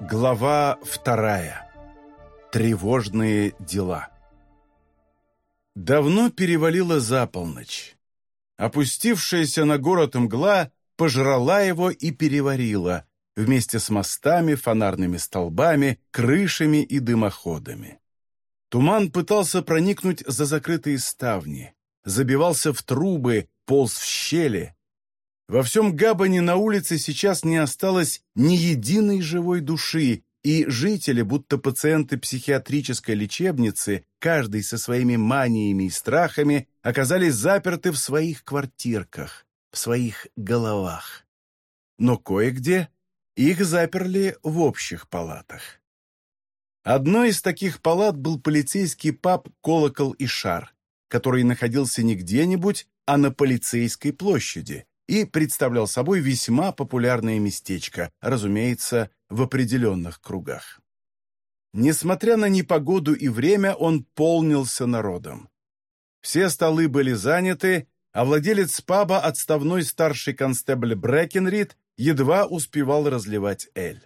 Глава вторая. Тревожные дела. Давно перевалило за полночь. Опустившаяся на город мгла пожрала его и переварила, вместе с мостами, фонарными столбами, крышами и дымоходами. Туман пытался проникнуть за закрытые ставни, забивался в трубы, полз в щели. Во всем Габане на улице сейчас не осталось ни единой живой души, и жители, будто пациенты психиатрической лечебницы, каждый со своими маниями и страхами, оказались заперты в своих квартирках, в своих головах. Но кое-где их заперли в общих палатах. Одной из таких палат был полицейский паб «Колокол и шар», который находился не где-нибудь, а на полицейской площади и представлял собой весьма популярное местечко, разумеется, в определенных кругах. Несмотря на непогоду и время, он полнился народом. Все столы были заняты, а владелец паба, отставной старший констебль Брэкенрид, едва успевал разливать эль.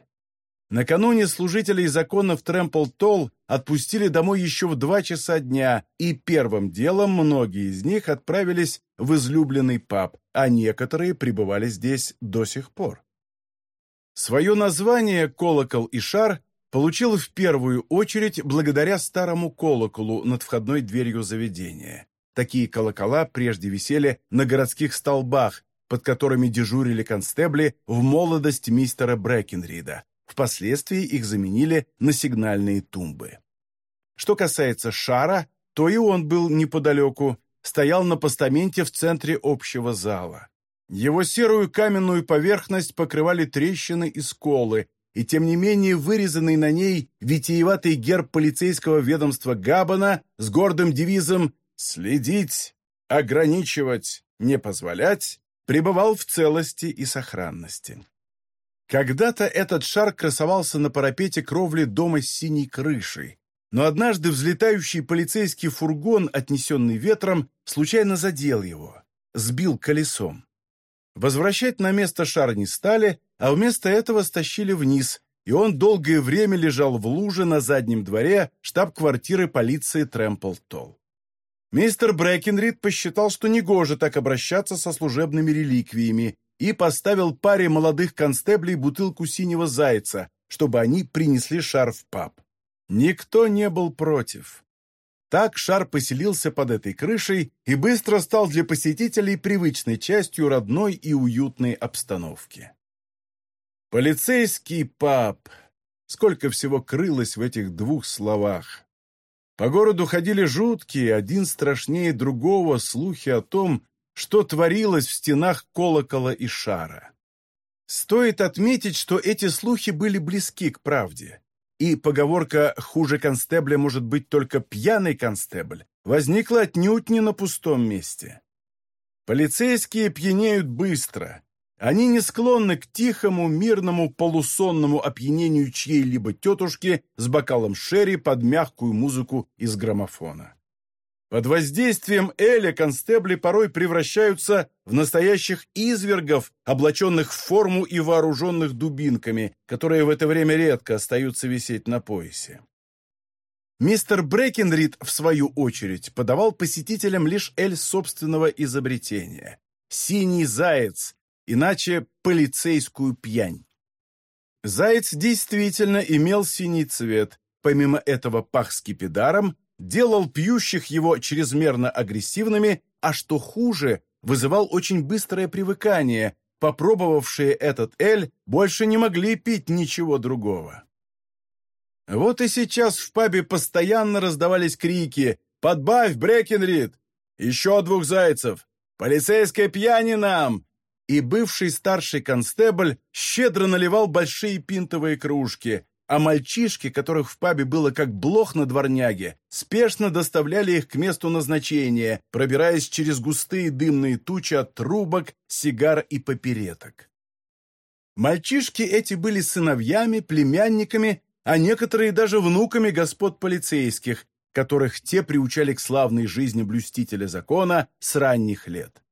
Накануне служителей законов Трэмпл-Толл отпустили домой еще в два часа дня, и первым делом многие из них отправились в излюбленный паб, а некоторые пребывали здесь до сих пор. Свое название «Колокол и шар» получил в первую очередь благодаря старому колоколу над входной дверью заведения. Такие колокола прежде висели на городских столбах, под которыми дежурили констебли в молодость мистера Брэкенрида. Впоследствии их заменили на сигнальные тумбы. Что касается шара, то и он был неподалеку, стоял на постаменте в центре общего зала. Его серую каменную поверхность покрывали трещины и сколы, и тем не менее вырезанный на ней витиеватый герб полицейского ведомства Габана с гордым девизом «Следить, ограничивать, не позволять» пребывал в целости и сохранности. Когда-то этот шар красовался на парапете кровли дома с синей крышей, но однажды взлетающий полицейский фургон, отнесенный ветром, случайно задел его, сбил колесом. Возвращать на место шар не стали, а вместо этого стащили вниз, и он долгое время лежал в луже на заднем дворе штаб-квартиры полиции Трэмпл-Толл. Мистер Брэкенрид посчитал, что негоже так обращаться со служебными реликвиями, и поставил паре молодых констеблей бутылку синего зайца, чтобы они принесли шар в паб. Никто не был против. Так шар поселился под этой крышей и быстро стал для посетителей привычной частью родной и уютной обстановки. Полицейский паб. Сколько всего крылось в этих двух словах. По городу ходили жуткие, один страшнее другого, слухи о том, что творилось в стенах колокола и шара. Стоит отметить, что эти слухи были близки к правде, и поговорка «хуже констебля может быть только пьяный констебль» возникла отнюдь не на пустом месте. Полицейские пьянеют быстро. Они не склонны к тихому, мирному, полусонному опьянению чьей-либо тетушки с бокалом шерри под мягкую музыку из граммофона. Под воздействием Эля констебли порой превращаются в настоящих извергов, облаченных в форму и вооруженных дубинками, которые в это время редко остаются висеть на поясе. Мистер Брекенрид, в свою очередь, подавал посетителям лишь Эль собственного изобретения – синий заяц, иначе полицейскую пьянь. Заяц действительно имел синий цвет, помимо этого пах скипидаром делал пьющих его чрезмерно агрессивными, а что хуже, вызывал очень быстрое привыкание. Попробовавшие этот эль больше не могли пить ничего другого. Вот и сейчас в пабе постоянно раздавались крики «Подбавь, Брекенрид! Еще двух зайцев! Полицейская пьяни нам!» И бывший старший констебль щедро наливал большие пинтовые кружки, а мальчишки, которых в пабе было как блох на дворняге, спешно доставляли их к месту назначения, пробираясь через густые дымные тучи от трубок, сигар и попереток. Мальчишки эти были сыновьями, племянниками, а некоторые даже внуками господ полицейских, которых те приучали к славной жизни блюстителя закона с ранних лет.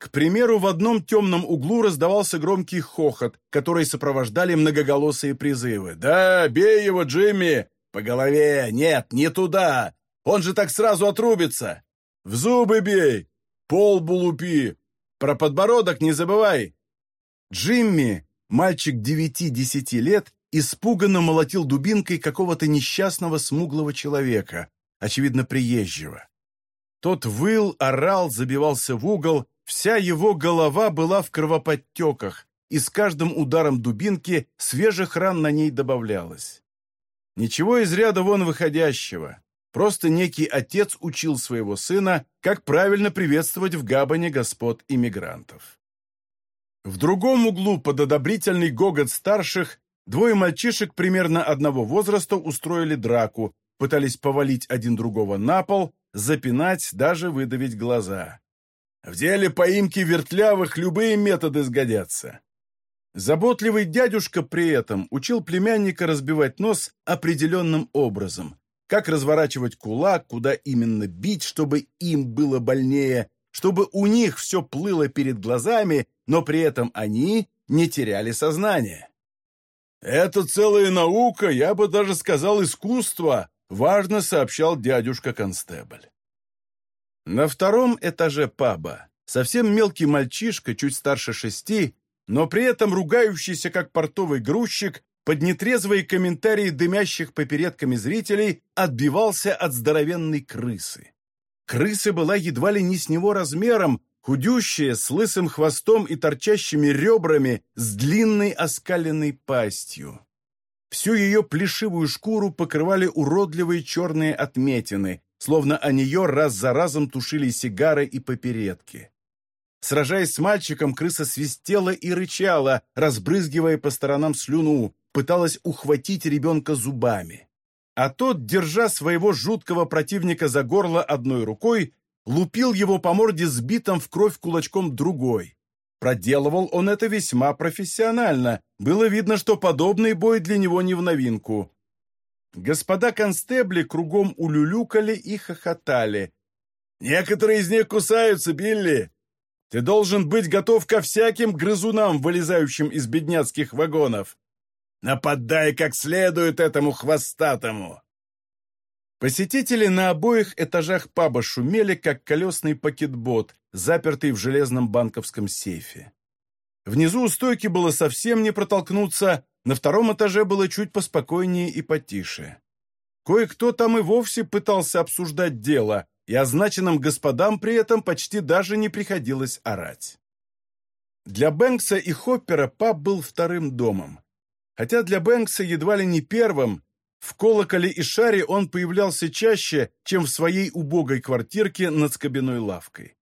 К примеру, в одном темном углу раздавался громкий хохот, который сопровождали многоголосые призывы. «Да, бей его, Джимми! По голове! Нет, не туда! Он же так сразу отрубится! В зубы бей! Пол лбу лупи! Про подбородок не забывай!» Джимми, мальчик девяти-десяти лет, испуганно молотил дубинкой какого-то несчастного смуглого человека, очевидно, приезжего. Тот выл, орал, забивался в угол, вся его голова была в кровоподтеках, и с каждым ударом дубинки свежих ран на ней добавлялось. Ничего из ряда вон выходящего. Просто некий отец учил своего сына, как правильно приветствовать в Габане господ иммигрантов. В другом углу под одобрительный гогот старших двое мальчишек примерно одного возраста устроили драку, пытались повалить один другого на пол, запинать, даже выдавить глаза. В деле поимки вертлявых любые методы сгодятся. Заботливый дядюшка при этом учил племянника разбивать нос определенным образом, как разворачивать кулак, куда именно бить, чтобы им было больнее, чтобы у них все плыло перед глазами, но при этом они не теряли сознание. «Это целая наука, я бы даже сказал искусство», важно сообщал дядюшка Констебль. На втором этаже паба совсем мелкий мальчишка, чуть старше шести, но при этом ругающийся как портовый грузчик, под нетрезвые комментарии дымящих попередками зрителей отбивался от здоровенной крысы. Крыса была едва ли не с него размером, худющая, с лысым хвостом и торчащими ребрами, с длинной оскаленной пастью. Всю ее плешивую шкуру покрывали уродливые черные отметины, словно о нее раз за разом тушили сигары и попередки. Сражаясь с мальчиком, крыса свистела и рычала, разбрызгивая по сторонам слюну, пыталась ухватить ребенка зубами. А тот, держа своего жуткого противника за горло одной рукой, лупил его по морде сбитым в кровь кулачком другой. Проделывал он это весьма профессионально. Было видно, что подобный бой для него не в новинку. Господа констебли кругом улюлюкали и хохотали. «Некоторые из них кусаются, Билли! Ты должен быть готов ко всяким грызунам, вылезающим из бедняцких вагонов. Нападай как следует этому хвостатому!» Посетители на обоих этажах паба шумели, как колесный пакетбот, запертый в железном банковском сейфе. Внизу у стойки было совсем не протолкнуться, на втором этаже было чуть поспокойнее и потише. Кое-кто там и вовсе пытался обсуждать дело, и означенным господам при этом почти даже не приходилось орать. Для Бэнкса и Хоппера паб был вторым домом. Хотя для Бэнкса едва ли не первым, в колоколе и шаре он появлялся чаще, чем в своей убогой квартирке над скобяной лавкой.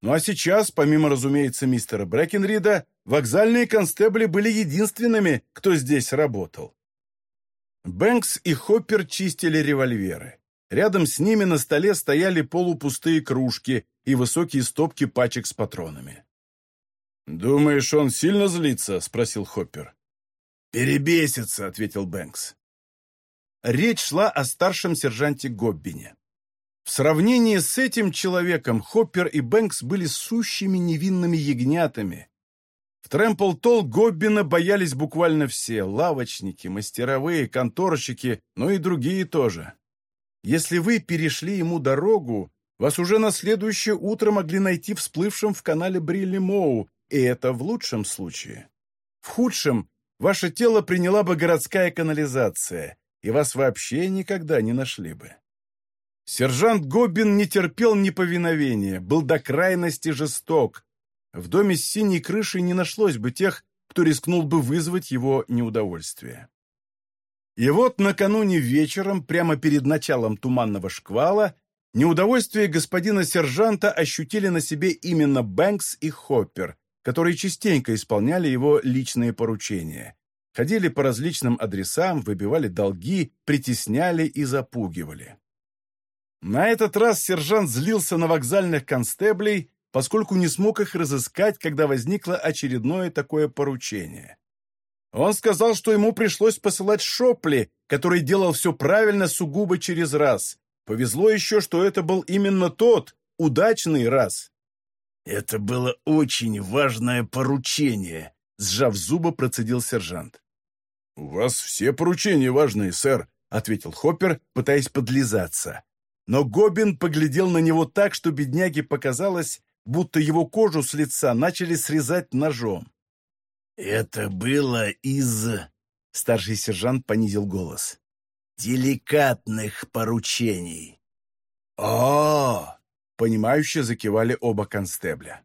Ну а сейчас, помимо, разумеется, мистера Брэкенрида, вокзальные констебли были единственными, кто здесь работал. Бэнкс и Хоппер чистили револьверы. Рядом с ними на столе стояли полупустые кружки и высокие стопки пачек с патронами. «Думаешь, он сильно злится?» — спросил Хоппер. «Перебесится», — ответил Бэнкс. Речь шла о старшем сержанте Гоббине. В сравнении с этим человеком Хоппер и Бэнкс были сущими невинными ягнятами. Трэмпл-Толл Гоббина боялись буквально все – лавочники, мастеровые, конторщики, но и другие тоже. Если вы перешли ему дорогу, вас уже на следующее утро могли найти всплывшим в канале Брилли Моу, и это в лучшем случае. В худшем ваше тело приняла бы городская канализация, и вас вообще никогда не нашли бы. Сержант Гоббин не терпел неповиновения, был до крайности жесток. В доме с синей крышей не нашлось бы тех, кто рискнул бы вызвать его неудовольствие. И вот накануне вечером, прямо перед началом туманного шквала, неудовольствие господина сержанта ощутили на себе именно Бэнкс и Хоппер, которые частенько исполняли его личные поручения. Ходили по различным адресам, выбивали долги, притесняли и запугивали. На этот раз сержант злился на вокзальных констеблей, поскольку не смог их разыскать, когда возникло очередное такое поручение. Он сказал, что ему пришлось посылать Шопли, который делал все правильно сугубо через раз. Повезло еще, что это был именно тот, удачный раз. Это было очень важное поручение, сжав зубы, процедил сержант. «У вас все поручения важные, сэр», — ответил Хоппер, пытаясь подлизаться. Но Гобин поглядел на него так, что бедняге показалось, будто его кожу с лица начали срезать ножом. «Это было из...» — старший сержант понизил голос. «Деликатных поручений». «О!» — понимающе закивали оба констебля.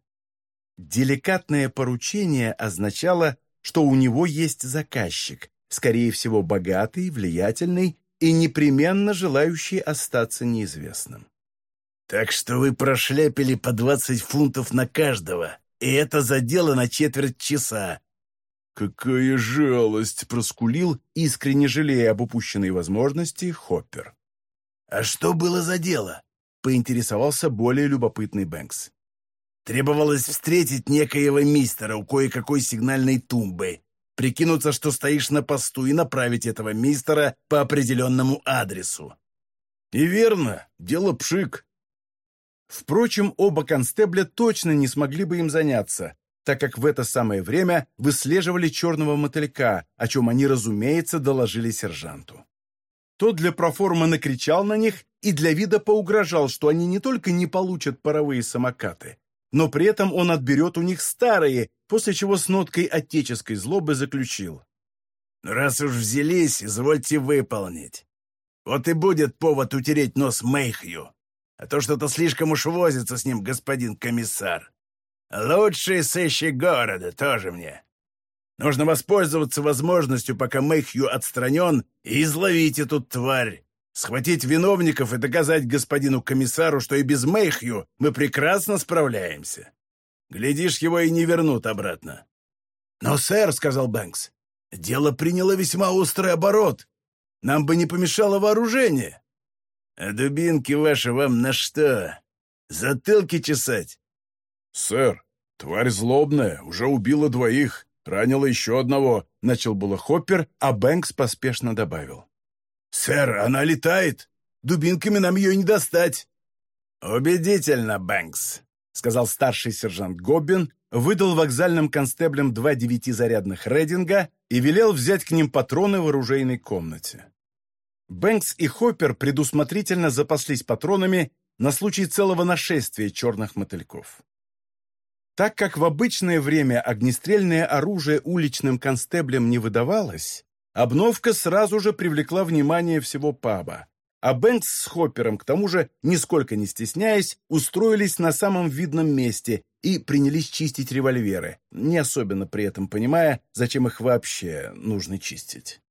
Деликатное поручение означало, что у него есть заказчик, скорее всего, богатый, влиятельный и непременно желающий остаться неизвестным. «Так что вы прошляпили по двадцать фунтов на каждого, и это за дело на четверть часа». «Какая жалость!» — проскулил, искренне жалея об упущенной возможности, Хоппер. «А что было за дело?» — поинтересовался более любопытный Бэнкс. «Требовалось встретить некоего мистера у кое-какой сигнальной тумбы, прикинуться, что стоишь на посту, и направить этого мистера по определенному адресу». «И верно, дело пшик», Впрочем, оба констебля точно не смогли бы им заняться, так как в это самое время выслеживали черного мотылька, о чем они, разумеется, доложили сержанту. Тот для проформы накричал на них и для вида поугрожал, что они не только не получат паровые самокаты, но при этом он отберет у них старые, после чего с ноткой отеческой злобы заключил. «Раз уж взялись, извольте выполнить. Вот и будет повод утереть нос Мэйхью а то что-то слишком уж возится с ним господин комиссар. Лучший сыщик города тоже мне. Нужно воспользоваться возможностью, пока Мэйхью отстранен, и изловить эту тварь, схватить виновников и доказать господину комиссару, что и без Мэйхью мы прекрасно справляемся. Глядишь, его и не вернут обратно. «Но, сэр», — сказал Бэнкс, — «дело приняло весьма острый оборот. Нам бы не помешало вооружение». «А дубинки ваши вам на что? Затылки чесать?» «Сэр, тварь злобная, уже убила двоих, ранила еще одного», — начал было Хоппер, а Бэнкс поспешно добавил. «Сэр, она летает! Дубинками нам ее не достать!» «Убедительно, Бэнкс», — сказал старший сержант Гоббин, выдал вокзальным констеблям два девятизарядных рейдинга и велел взять к ним патроны в оружейной комнате. Бэнкс и Хоппер предусмотрительно запаслись патронами на случай целого нашествия черных мотыльков. Так как в обычное время огнестрельное оружие уличным констеблям не выдавалось, обновка сразу же привлекла внимание всего паба, а Бэнкс с Хоппером, к тому же, нисколько не стесняясь, устроились на самом видном месте и принялись чистить револьверы, не особенно при этом понимая, зачем их вообще нужно чистить.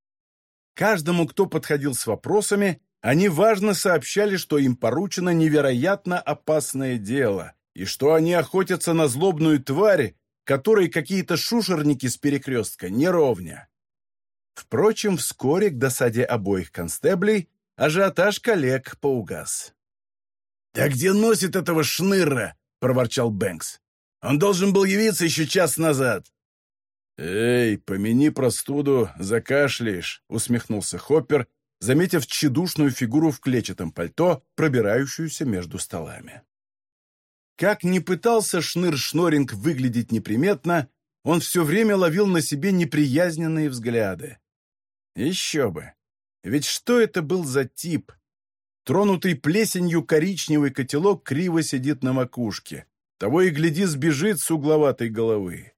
Каждому, кто подходил с вопросами, они важно сообщали, что им поручено невероятно опасное дело, и что они охотятся на злобную тварь, которой какие-то шушерники с перекрестка не ровня. Впрочем, вскоре, к досаде обоих констеблей, ажиотаж коллег поугас. «Да где носит этого шныра?» — проворчал Бэнкс. «Он должен был явиться еще час назад». «Эй, помяни простуду, закашляешь», — усмехнулся Хоппер, заметив тщедушную фигуру в клетчатом пальто, пробирающуюся между столами. Как ни пытался Шныр-Шноринг выглядеть неприметно, он все время ловил на себе неприязненные взгляды. Еще бы! Ведь что это был за тип? Тронутый плесенью коричневый котелок криво сидит на макушке. Того и гляди сбежит с угловатой головы.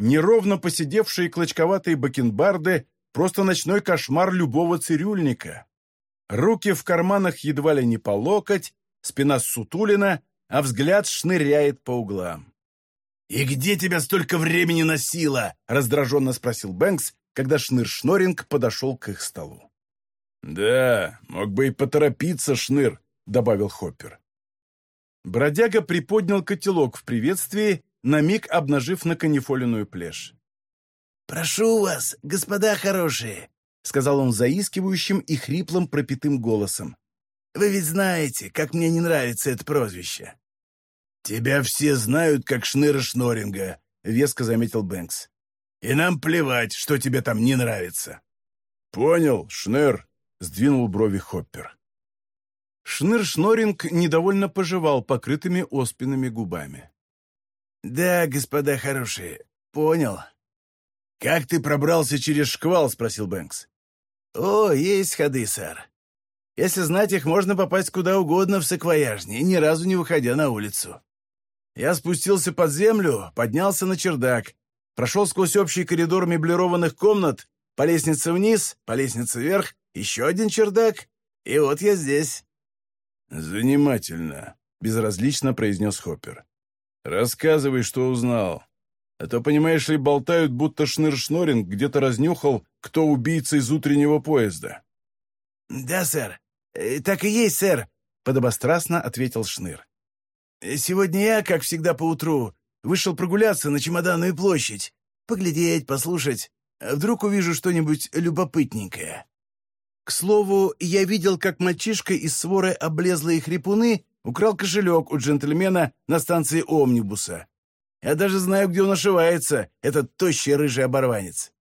Неровно посидевшие клочковатые бакенбарды — просто ночной кошмар любого цирюльника. Руки в карманах едва ли не по локоть, спина сутулина, а взгляд шныряет по углам. «И где тебя столько времени носило?» — раздраженно спросил Бэнкс, когда Шныр-Шноринг подошел к их столу. «Да, мог бы и поторопиться, Шныр», — добавил Хоппер. Бродяга приподнял котелок в приветствии на миг обнажив на канифоленную плешь. «Прошу вас, господа хорошие», — сказал он заискивающим и хриплым пропитым голосом. «Вы ведь знаете, как мне не нравится это прозвище». «Тебя все знают, как Шныра Шноринга», — веско заметил Бэнкс. «И нам плевать, что тебе там не нравится». «Понял, Шныр», — сдвинул брови Хоппер. Шныр Шноринг недовольно пожевал покрытыми оспинами губами. «Да, господа хорошие, понял». «Как ты пробрался через шквал?» — спросил Бэнкс. «О, есть ходы, сэр. Если знать их, можно попасть куда угодно в саквояжне, ни разу не выходя на улицу. Я спустился под землю, поднялся на чердак, прошел сквозь общий коридор меблированных комнат, по лестнице вниз, по лестнице вверх, еще один чердак, и вот я здесь». «Занимательно», — безразлично произнес Хоппер. «Рассказывай, что узнал. А то, понимаешь ли, болтают, будто Шныр-Шноринг где-то разнюхал, кто убийца из утреннего поезда». «Да, сэр. Э, так и есть, сэр», — подобострастно ответил Шныр. «Сегодня я, как всегда поутру, вышел прогуляться на Чемоданную площадь, поглядеть, послушать. Вдруг увижу что-нибудь любопытненькое. К слову, я видел, как мальчишка из своры облезлые хрипуны украл кошелек у джентльмена на станции Омнибуса. Я даже знаю, где он ошивается, этот тощий рыжий оборванец.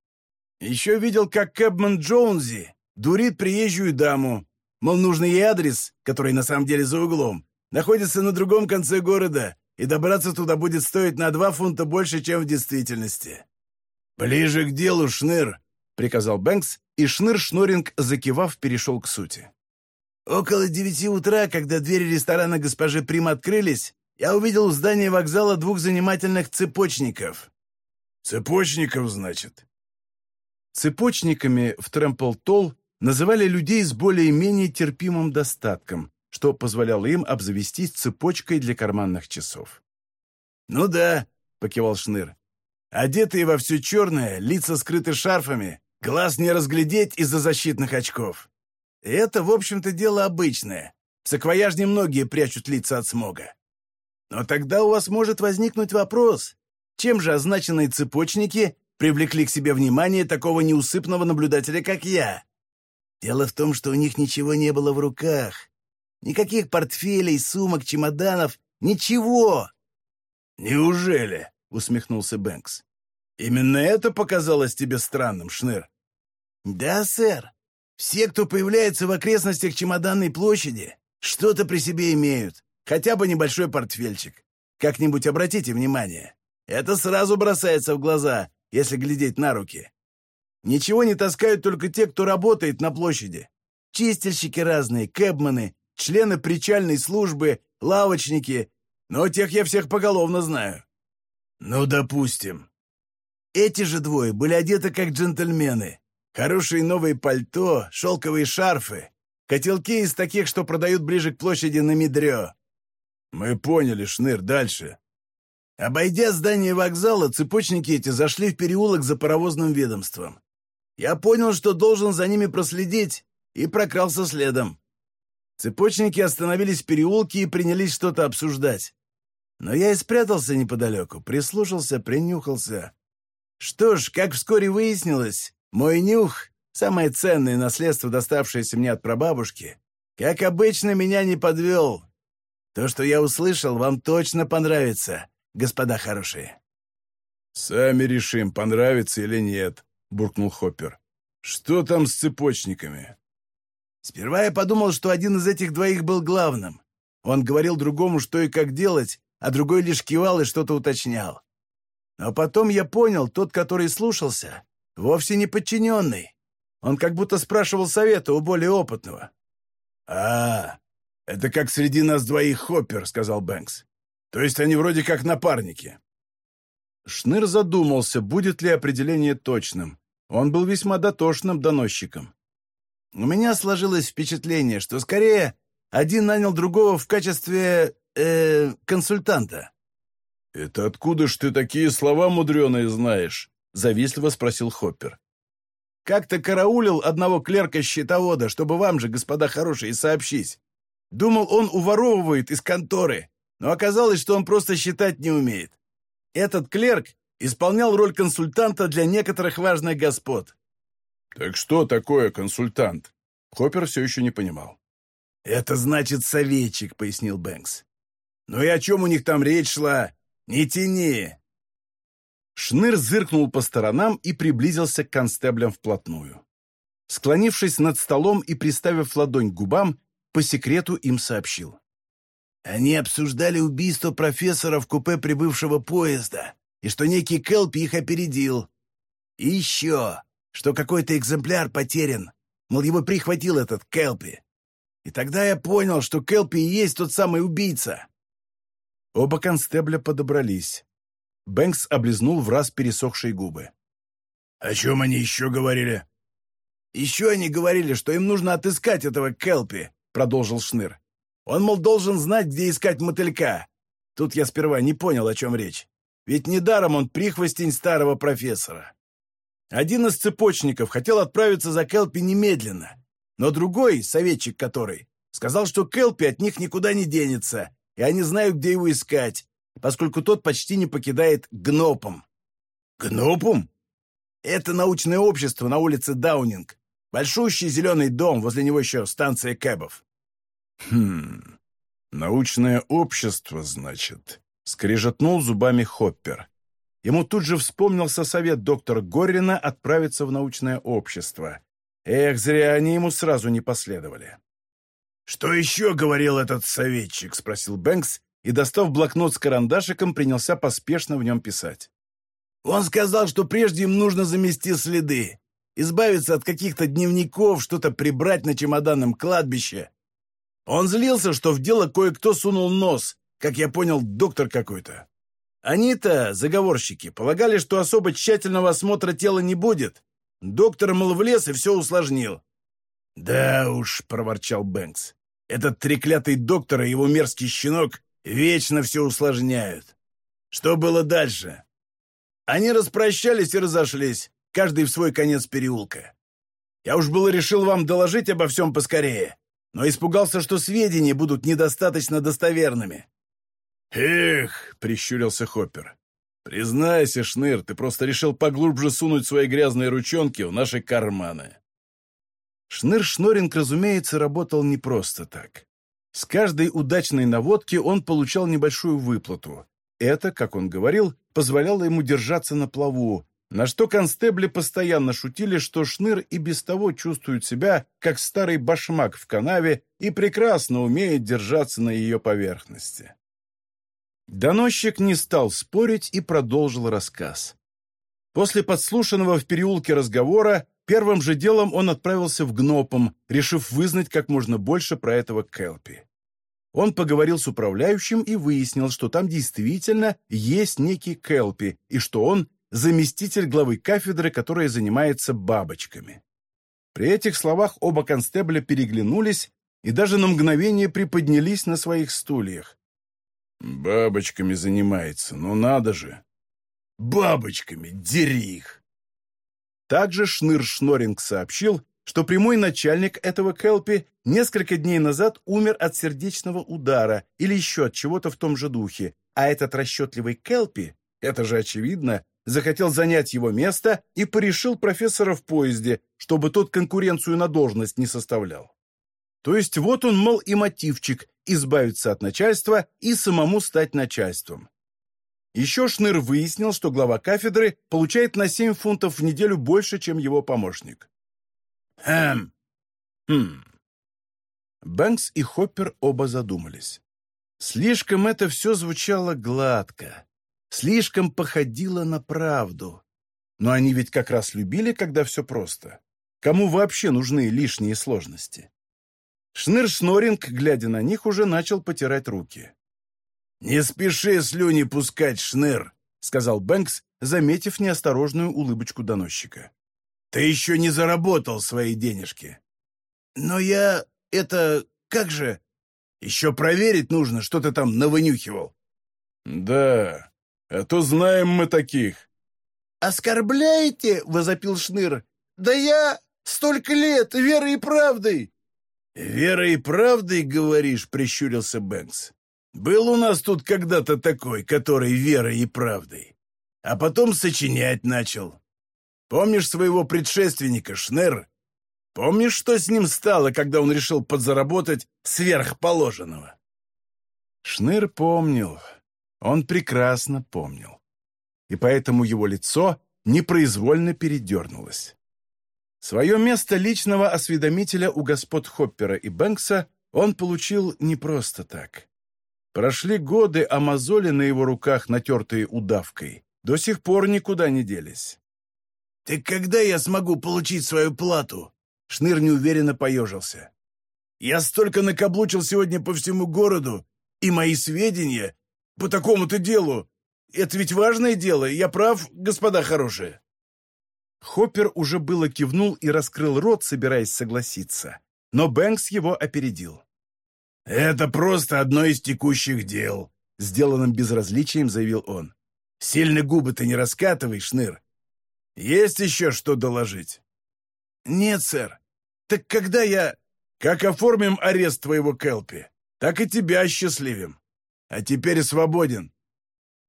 Еще видел, как Кэбман Джоунзи дурит приезжую даму. Мол, нужный ей адрес, который на самом деле за углом, находится на другом конце города, и добраться туда будет стоить на два фунта больше, чем в действительности. «Ближе к делу, Шныр!» — приказал Бэнкс, и Шныр-Шноринг, закивав, перешел к сути. «Около девяти утра, когда двери ресторана госпожи Прим открылись, я увидел у здания вокзала двух занимательных цепочников». «Цепочников, значит?» Цепочниками в Трэмпл-Толл называли людей с более-менее терпимым достатком, что позволяло им обзавестись цепочкой для карманных часов. «Ну да», — покивал Шныр. «Одетые во все черное, лица скрыты шарфами, глаз не разглядеть из-за защитных очков. Это, в общем-то, дело обычное. В саквояжне многие прячут лица от смога. Но тогда у вас может возникнуть вопрос, чем же означенные цепочники привлекли к себе внимание такого неусыпного наблюдателя, как я? Дело в том, что у них ничего не было в руках. Никаких портфелей, сумок, чемоданов, ничего. «Неужели?» — усмехнулся Бэнкс. «Именно это показалось тебе странным, Шныр?» «Да, сэр. Все, кто появляется в окрестностях чемоданной площади, что-то при себе имеют, хотя бы небольшой портфельчик. Как-нибудь обратите внимание. Это сразу бросается в глаза, если глядеть на руки. Ничего не таскают только те, кто работает на площади. Чистильщики разные, кэбманы, члены причальной службы, лавочники, но тех я всех поголовно знаю. Ну, допустим. Эти же двое были одеты как джентльмены. Хорошие новые пальто, шелковые шарфы, котелки из таких, что продают ближе к площади на Медрё. Мы поняли, Шныр, дальше. Обойдя здание вокзала, цепочники эти зашли в переулок за паровозным ведомством. Я понял, что должен за ними проследить, и прокрался следом. Цепочники остановились в переулке и принялись что-то обсуждать. Но я и спрятался неподалеку, прислушался, принюхался. Что ж, как вскоре выяснилось, мой нюх — самое ценное наследство, доставшееся мне от прабабушки, как обычно, меня не подвел. То, что я услышал, вам точно понравится, господа хорошие. «Сами решим, понравится или нет», — буркнул Хоппер. «Что там с цепочниками?» Сперва я подумал, что один из этих двоих был главным. Он говорил другому, что и как делать, а другой лишь кивал и что-то уточнял. Но потом я понял, тот, который слушался, вовсе не подчиненный. Он как будто спрашивал совета у более опытного. «А, это как среди нас двоих Хоппер», — сказал Бэнкс. «То есть они вроде как напарники». Шныр задумался, будет ли определение точным. Он был весьма дотошным доносчиком. У меня сложилось впечатление, что скорее один нанял другого в качестве... Э, консультанта. «Это откуда ж ты такие слова мудреные знаешь?» — завистливо спросил Хоппер. «Как-то караулил одного клерка-счетовода, чтобы вам же, господа хорошие, сообщить. Думал, он уворовывает из конторы, но оказалось, что он просто считать не умеет. Этот клерк исполнял роль консультанта для некоторых важных господ. «Так что такое консультант?» Хоппер все еще не понимал. «Это значит советчик», — пояснил Бэнкс. «Ну и о чем у них там речь шла? Не тяни!» Шныр зыркнул по сторонам и приблизился к констеблям вплотную. Склонившись над столом и приставив ладонь к губам, по секрету им сообщил. Они обсуждали убийство профессора в купе прибывшего поезда, и что некий Келпи их опередил. И еще, что какой-то экземпляр потерян, мол, его прихватил этот Келпи. И тогда я понял, что Келпи и есть тот самый убийца. Оба констебля подобрались. Бэнкс облизнул в раз пересохшие губы. «О чем они еще говорили?» «Еще они говорили, что им нужно отыскать этого Келпи», — продолжил Шныр. «Он, мол, должен знать, где искать мотылька. Тут я сперва не понял, о чем речь. Ведь недаром он прихвостень старого профессора. Один из цепочников хотел отправиться за Келпи немедленно, но другой, советчик который, сказал, что Келпи от них никуда не денется, и они знают, где его искать, поскольку тот почти не покидает Гнопом. Гнопом? Это научное общество на улице Даунинг. Большущий зеленый дом, возле него еще станция кэбов. Хм, научное общество, значит, скрежетнул зубами Хоппер. Ему тут же вспомнился совет доктора Горрина отправиться в научное общество. Эх, зря они ему сразу не последовали. «Что еще говорил этот советчик?» — спросил Бэнкс, и, достав блокнот с карандашиком, принялся поспешно в нем писать. «Он сказал, что прежде им нужно замести следы, избавиться от каких-то дневников, что-то прибрать на чемоданном кладбище. Он злился, что в дело кое-кто сунул нос, как я понял, доктор какой-то. Они-то, заговорщики, полагали, что особо тщательного осмотра тела не будет. Доктор, мол, влез и все усложнил. «Да уж», — проворчал Бэнкс, — «этот треклятый доктор и его мерзкий щенок вечно все усложняют. Что было дальше?» Они распрощались и разошлись, каждый в свой конец переулка. Я уж было решил вам доложить обо всем поскорее, но испугался, что сведения будут недостаточно достоверными. «Эх!» — прищурился Хоппер. «Признайся, Шныр, ты просто решил поглубже сунуть свои грязные ручонки в наши карманы». Шныр Шноринг, разумеется, работал не просто так. С каждой удачной наводки он получал небольшую выплату. Это, как он говорил, позволяло ему держаться на плаву, на что констебли постоянно шутили, что Шныр и без того чувствует себя, как старый башмак в канаве, и прекрасно умеет держаться на ее поверхности. Доносчик не стал спорить и продолжил рассказ. После подслушанного в переулке разговора первым же делом он отправился в Гнопом, решив вызнать как можно больше про этого Келпи. Он поговорил с управляющим и выяснил, что там действительно есть некий Келпи, и что он заместитель главы кафедры, которая занимается бабочками. При этих словах оба констебля переглянулись и даже на мгновение приподнялись на своих стульях. Бабочками занимается, ну надо же. Бабочками, дери их. Также Шныр Шноринг сообщил, что прямой начальник этого Келпи несколько дней назад умер от сердечного удара или еще от чего-то в том же духе, а этот расчетливый Келпи, это же очевидно, захотел занять его место и порешил профессора в поезде, чтобы тот конкуренцию на должность не составлял. То есть вот он, мол, и мотивчик избавиться от начальства и самому стать начальством. Еще Шныр выяснил, что глава кафедры получает на 7 фунтов в неделю больше, чем его помощник. Хм. Хм. Бэнкс и Хоппер оба задумались. Слишком это все звучало гладко, слишком походило на правду. Но они ведь как раз любили, когда все просто. Кому вообще нужны лишние сложности? Шныр-шноринг, глядя на них, уже начал потирать руки. «Не спеши слюни пускать, Шныр», — сказал Бэнкс, заметив неосторожную улыбочку доносчика. «Ты еще не заработал свои денежки». «Но я... это... как же...» «Еще проверить нужно, что ты там навынюхивал». «Да, а то знаем мы таких». «Оскорбляете?» — возопил Шныр. «Да я столько лет верой и правдой!» «Верой и правдой, говоришь?» — прищурился Бэнкс. «Был у нас тут когда-то такой, который верой и правдой. А потом сочинять начал. Помнишь своего предшественника, Шнер? Помнишь, что с ним стало, когда он решил подзаработать сверхположенного?» Шныр помнил. Он прекрасно помнил. И поэтому его лицо непроизвольно передернулось. Свое место личного осведомителя у господ Хоппера и Бэнкса он получил не просто так. Прошли годы, а мозоли на его руках, натертые удавкой, до сих пор никуда не делись. «Так когда я смогу получить свою плату?» Шныр неуверенно поежился. «Я столько накаблучил сегодня по всему городу, и мои сведения по такому-то делу. Это ведь важное дело, я прав, господа хорошие?» Хоппер уже было кивнул и раскрыл рот, собираясь согласиться, но Бэнкс его опередил. «Это просто одно из текущих дел», — сделанным безразличием заявил он. «Сильно губы ты не раскатывай, Шныр. Есть еще что доложить?» «Нет, сэр. Так когда я...» «Как оформим арест твоего Келпи, так и тебя счастливим. А теперь свободен».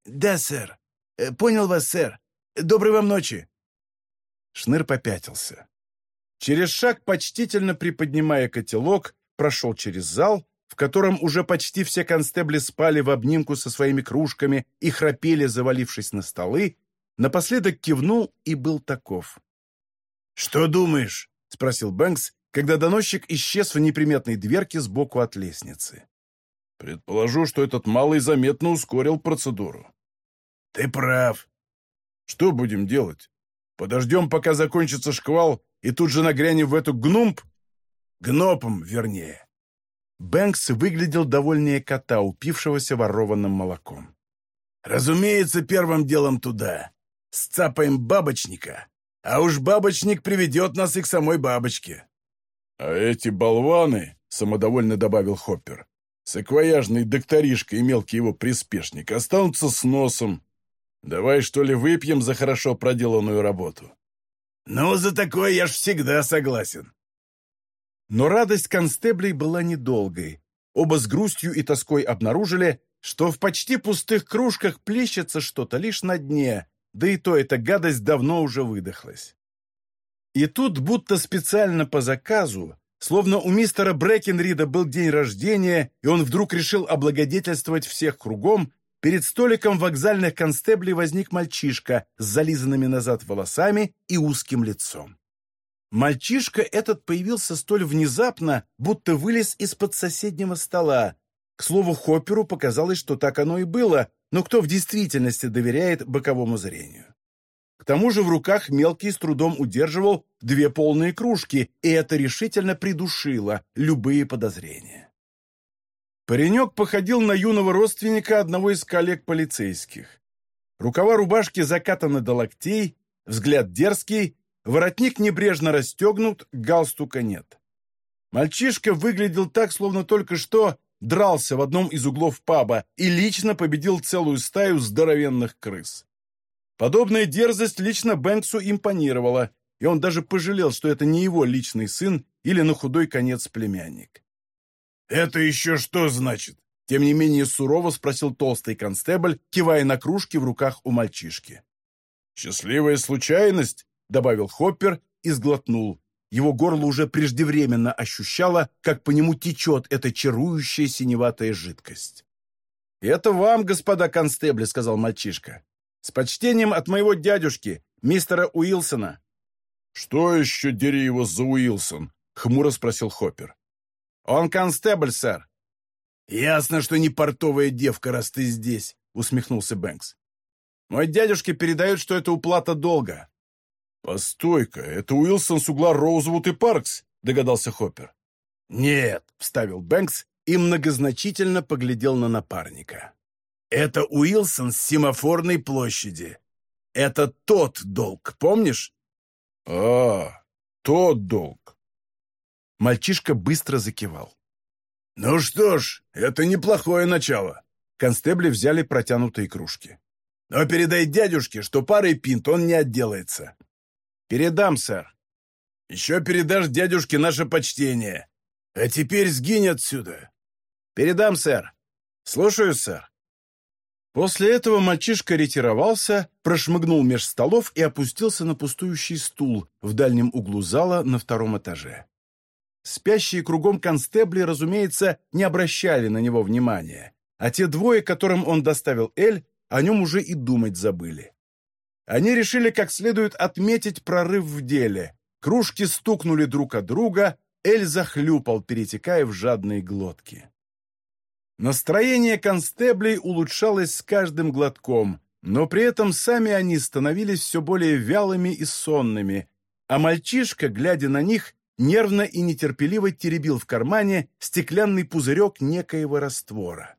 «Да, сэр. Э, понял вас, сэр. Доброй вам ночи». Шныр попятился. Через шаг, почтительно приподнимая котелок, прошел через зал, в котором уже почти все констебли спали в обнимку со своими кружками и храпели, завалившись на столы, напоследок кивнул и был таков. «Что думаешь?» — спросил Бэнкс, когда доносчик исчез в неприметной дверке сбоку от лестницы. «Предположу, что этот малый заметно ускорил процедуру». «Ты прав». «Что будем делать? Подождем, пока закончится шквал, и тут же нагрянем в эту гнумб? Гнопом, вернее. Бэнкс выглядел довольнее кота, упившегося ворованным молоком. «Разумеется, первым делом туда. Сцапаем бабочника, а уж бабочник приведет нас и к самой бабочке». «А эти болваны», — самодовольно добавил Хоппер, «саквояжный докторишка и мелкий его приспешник останутся с носом, Давай, что ли, выпьем за хорошо проделанную работу?» «Ну, за такое я ж всегда согласен». Но радость констеблей была недолгой. Оба с грустью и тоской обнаружили, что в почти пустых кружках плещется что-то лишь на дне, да и то эта гадость давно уже выдохлась. И тут, будто специально по заказу, словно у мистера Брэкенрида был день рождения, и он вдруг решил облагодетельствовать всех кругом, Перед столиком вокзальных констеблей возник мальчишка с зализанными назад волосами и узким лицом. Мальчишка этот появился столь внезапно, будто вылез из-под соседнего стола. К слову, Хопперу показалось, что так оно и было, но кто в действительности доверяет боковому зрению? К тому же в руках мелкий с трудом удерживал две полные кружки, и это решительно придушило любые подозрения. Паренек походил на юного родственника одного из коллег полицейских. Рукава рубашки закатаны до локтей, взгляд дерзкий, воротник небрежно расстегнут, галстука нет. Мальчишка выглядел так, словно только что дрался в одном из углов паба и лично победил целую стаю здоровенных крыс. Подобная дерзость лично Бэнксу импонировала, и он даже пожалел, что это не его личный сын или на худой конец племянник. «Это еще что значит?» Тем не менее сурово спросил толстый констебль, кивая на кружки в руках у мальчишки. «Счастливая случайность», — добавил Хоппер и сглотнул. Его горло уже преждевременно ощущало, как по нему течет эта чарующая синеватая жидкость. «Это вам, господа констебли», — сказал мальчишка. «С почтением от моего дядюшки, мистера Уилсона». «Что еще, дери его за Уилсон?» — хмуро спросил Хоппер. «Он констебль, сэр». «Ясно, что не портовая девка, раз ты здесь», — усмехнулся Бэнкс. «Мой дядюшке передают, что это уплата долга». «Постой-ка, это Уилсон с угла Роузвуд и Паркс», — догадался Хоппер. «Нет», — вставил Бэнкс и многозначительно поглядел на напарника. «Это Уилсон с семафорной площади. Это тот долг, помнишь?» «А, тот долг. Мальчишка быстро закивал. «Ну что ж, это неплохое начало». Констебли взяли протянутые кружки. «Но передай дядюшке, что парой пинт он не отделается». «Передам, сэр». «Еще передашь дядюшке наше почтение. А теперь сгинь отсюда». «Передам, сэр». «Слушаю, сэр». После этого мальчишка ретировался, прошмыгнул меж столов и опустился на пустующий стул в дальнем углу зала на втором этаже. Спящие кругом констебли, разумеется, не обращали на него внимания, а те двое, которым он доставил Эль, о нем уже и думать забыли. Они решили как следует отметить прорыв в деле. Кружки стукнули друг от друга, Эль захлюпал, перетекая в жадные глотки. Настроение констеблей улучшалось с каждым глотком, но при этом сами они становились все более вялыми и сонными, а мальчишка, глядя на них, нервно и нетерпеливо теребил в кармане стеклянный пузырек некоего раствора.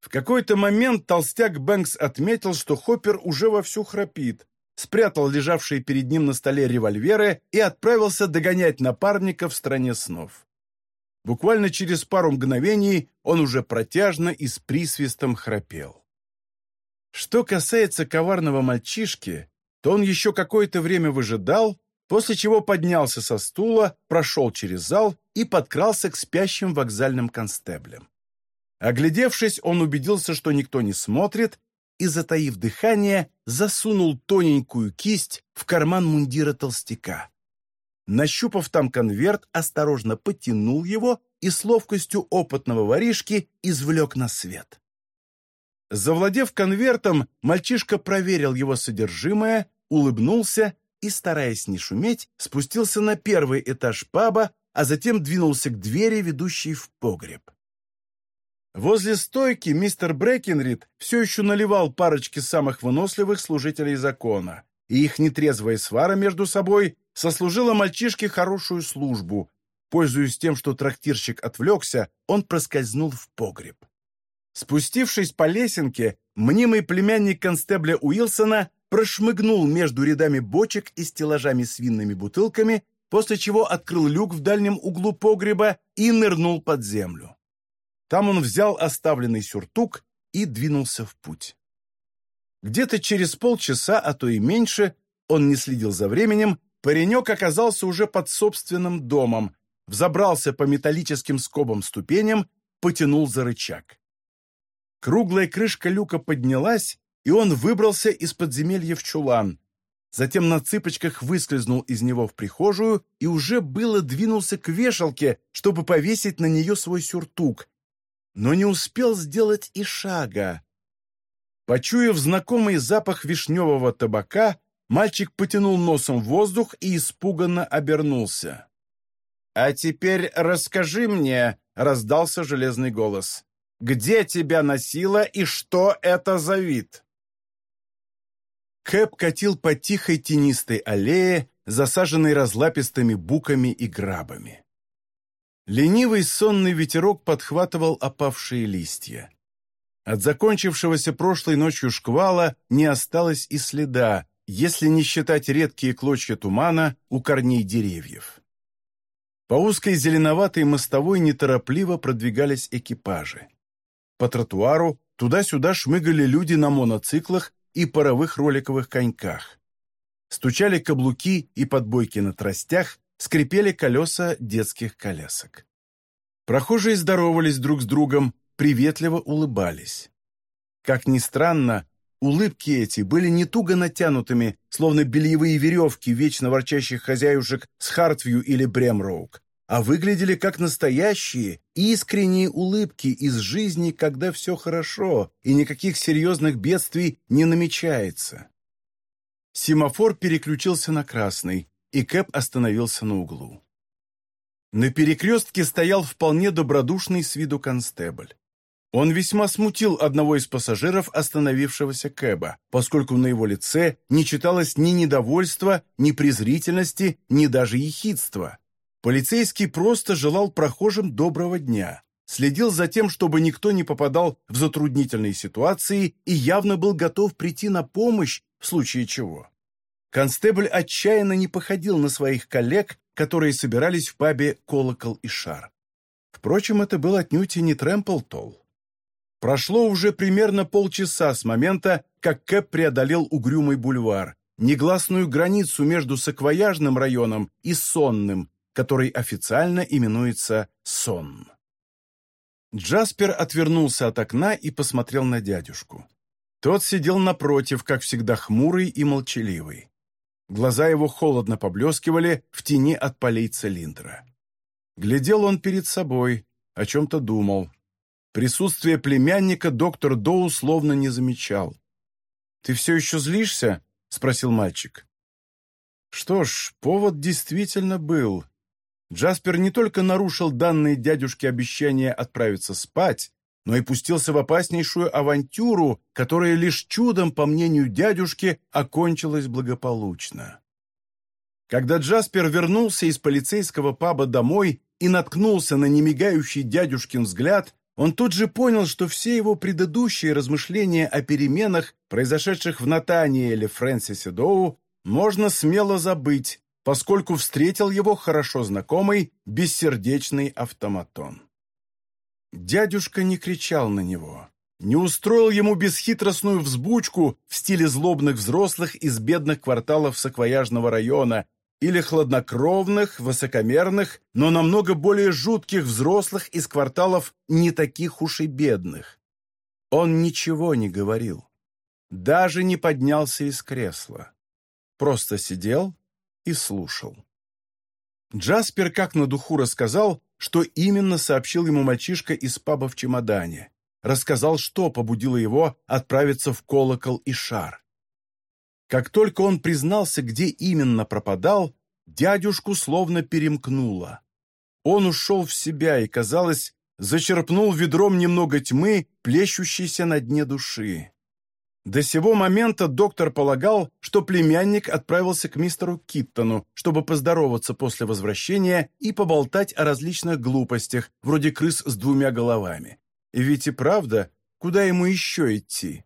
В какой-то момент толстяк Бэнкс отметил, что Хоппер уже вовсю храпит, спрятал лежавшие перед ним на столе револьверы и отправился догонять напарника в стране снов. Буквально через пару мгновений он уже протяжно и с присвистом храпел. Что касается коварного мальчишки, то он еще какое-то время выжидал, после чего поднялся со стула, прошел через зал и подкрался к спящим вокзальным констеблям. Оглядевшись, он убедился, что никто не смотрит, и, затаив дыхание, засунул тоненькую кисть в карман мундира толстяка. Нащупав там конверт, осторожно потянул его и с ловкостью опытного воришки извлек на свет. Завладев конвертом, мальчишка проверил его содержимое, улыбнулся и, стараясь не шуметь, спустился на первый этаж паба, а затем двинулся к двери, ведущей в погреб. Возле стойки мистер Брекенрид все еще наливал парочки самых выносливых служителей закона, и их нетрезвая свара между собой сослужила мальчишке хорошую службу. Пользуясь тем, что трактирщик отвлекся, он проскользнул в погреб. Спустившись по лесенке, мнимый племянник констебля Уилсона прошмыгнул между рядами бочек и стеллажами с винными бутылками, после чего открыл люк в дальнем углу погреба и нырнул под землю. Там он взял оставленный сюртук и двинулся в путь. Где-то через полчаса, а то и меньше, он не следил за временем, паренек оказался уже под собственным домом, взобрался по металлическим скобам ступеням, потянул за рычаг. Круглая крышка люка поднялась, и он выбрался из подземелья в чулан. Затем на цыпочках выскользнул из него в прихожую и уже было двинулся к вешалке, чтобы повесить на нее свой сюртук, но не успел сделать и шага. Почуяв знакомый запах вишневого табака, мальчик потянул носом воздух и испуганно обернулся. «А теперь расскажи мне», — раздался железный голос, «где тебя носило и что это за вид?» Кэп катил по тихой тенистой аллее, засаженной разлапистыми буками и грабами. Ленивый сонный ветерок подхватывал опавшие листья. От закончившегося прошлой ночью шквала не осталось и следа, если не считать редкие клочья тумана у корней деревьев. По узкой зеленоватой мостовой неторопливо продвигались экипажи. По тротуару туда-сюда шмыгали люди на моноциклах и паровых роликовых коньках. Стучали каблуки и подбойки на тростях, скрипели колеса детских колясок. Прохожие здоровались друг с другом, приветливо улыбались. Как ни странно, улыбки эти были не туго натянутыми, словно бельевые веревки вечно ворчащих хозяюшек с Хартвью или Бремроук, а выглядели как настоящие, искренние улыбки из жизни, когда все хорошо и никаких серьезных бедствий не намечается. Семафор переключился на красный и Кэп остановился на углу. На перекрестке стоял вполне добродушный с виду констебль. Он весьма смутил одного из пассажиров остановившегося Кэба, поскольку на его лице не читалось ни недовольства, ни презрительности, ни даже ехидства. Полицейский просто желал прохожим доброго дня, следил за тем, чтобы никто не попадал в затруднительные ситуации и явно был готов прийти на помощь в случае чего. Констебль отчаянно не походил на своих коллег, которые собирались в пабе «Колокол и шар». Впрочем, это был отнюдь и не Трэмплтол. Прошло уже примерно полчаса с момента, как Кэп преодолел угрюмый бульвар, негласную границу между саквояжным районом и сонным, который официально именуется Сон. Джаспер отвернулся от окна и посмотрел на дядюшку. Тот сидел напротив, как всегда хмурый и молчаливый. Глаза его холодно поблескивали в тени от полей цилиндра. Глядел он перед собой, о чем-то думал. Присутствие племянника доктор Доу словно не замечал. «Ты все еще злишься?» — спросил мальчик. Что ж, повод действительно был. Джаспер не только нарушил данные дядюшке обещания отправиться спать, но и пустился в опаснейшую авантюру, которая лишь чудом, по мнению дядюшки, окончилась благополучно. Когда Джаспер вернулся из полицейского паба домой и наткнулся на немигающий дядюшкин взгляд, он тут же понял, что все его предыдущие размышления о переменах, произошедших в Натаниэле Фрэнсисе Доу, можно смело забыть, поскольку встретил его хорошо знакомый бессердечный автоматон. Дядюшка не кричал на него, не устроил ему бесхитростную взбучку в стиле злобных взрослых из бедных кварталов саквояжного района или хладнокровных, высокомерных, но намного более жутких взрослых из кварталов не таких уж и бедных. Он ничего не говорил, даже не поднялся из кресла, просто сидел и слушал. Джаспер как на духу рассказал, что именно сообщил ему мальчишка из паба в чемодане. Рассказал, что побудило его отправиться в колокол и шар. Как только он признался, где именно пропадал, дядюшку словно перемкнуло. Он ушел в себя и, казалось, зачерпнул ведром немного тьмы, плещущейся на дне души. До сего момента доктор полагал, что племянник отправился к мистеру Киттону, чтобы поздороваться после возвращения и поболтать о различных глупостях, вроде крыс с двумя головами. И ведь и правда, куда ему еще идти?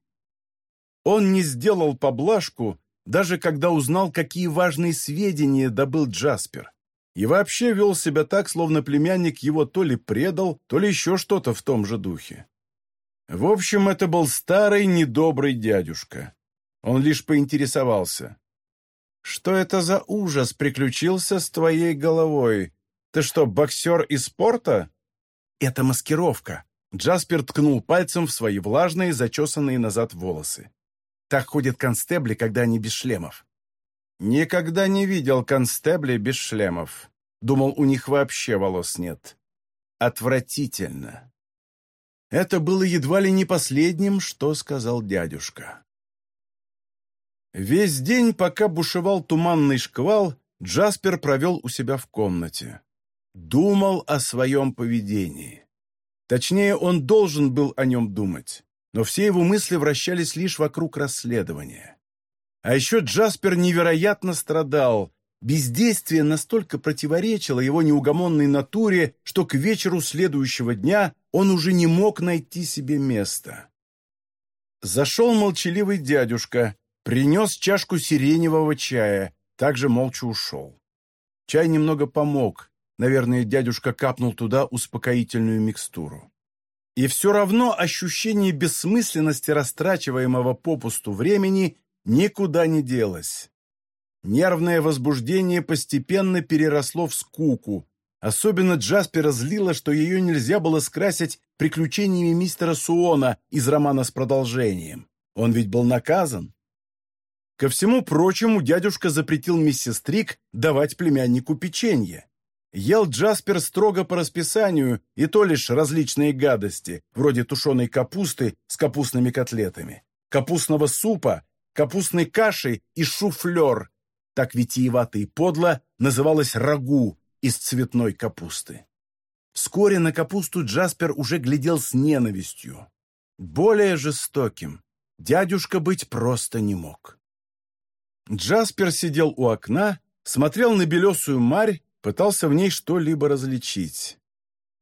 Он не сделал поблажку, даже когда узнал, какие важные сведения добыл Джаспер. И вообще вел себя так, словно племянник его то ли предал, то ли еще что-то в том же духе. В общем, это был старый недобрый дядюшка. Он лишь поинтересовался. «Что это за ужас приключился с твоей головой? Ты что, боксер из спорта?» «Это маскировка», — Джаспер ткнул пальцем в свои влажные, зачесанные назад волосы. «Так ходят констебли, когда они без шлемов». «Никогда не видел констебли без шлемов. Думал, у них вообще волос нет. Отвратительно». Это было едва ли не последним, что сказал дядюшка. Весь день, пока бушевал туманный шквал, Джаспер провел у себя в комнате. Думал о своем поведении. Точнее, он должен был о нем думать, но все его мысли вращались лишь вокруг расследования. А еще Джаспер невероятно страдал, Бездействие настолько противоречило его неугомонной натуре, что к вечеру следующего дня он уже не мог найти себе места. Зашел молчаливый дядюшка, принес чашку сиреневого чая, также молча ушел. Чай немного помог, наверное, дядюшка капнул туда успокоительную микстуру. И все равно ощущение бессмысленности растрачиваемого попусту времени никуда не делось. Нервное возбуждение постепенно переросло в скуку. Особенно Джаспера злило, что ее нельзя было скрасить приключениями мистера Суона из романа с продолжением. Он ведь был наказан. Ко всему прочему, дядюшка запретил миссис Трик давать племяннику печенье. Ел Джаспер строго по расписанию, и то лишь различные гадости, вроде тушеной капусты с капустными котлетами, капустного супа, капустной каши и шуфлер, так витиевато и подло называлось рагу из цветной капусты. Вскоре на капусту Джаспер уже глядел с ненавистью. Более жестоким дядюшка быть просто не мог. Джаспер сидел у окна, смотрел на белесую марь, пытался в ней что-либо различить.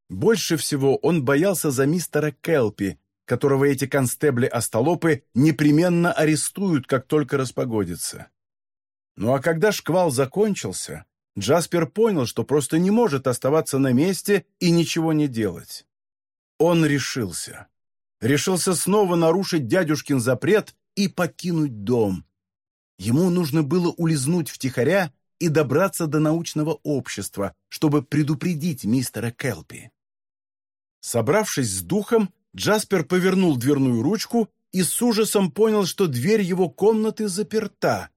Больше всего он боялся за мистера Келпи, которого эти констебли-остолопы непременно арестуют, как только распогодится. Ну а когда шквал закончился, Джаспер понял, что просто не может оставаться на месте и ничего не делать. Он решился. Решился снова нарушить дядюшкин запрет и покинуть дом. Ему нужно было улизнуть втихаря и добраться до научного общества, чтобы предупредить мистера Келпи. Собравшись с духом, Джаспер повернул дверную ручку и с ужасом понял, что дверь его комнаты заперта.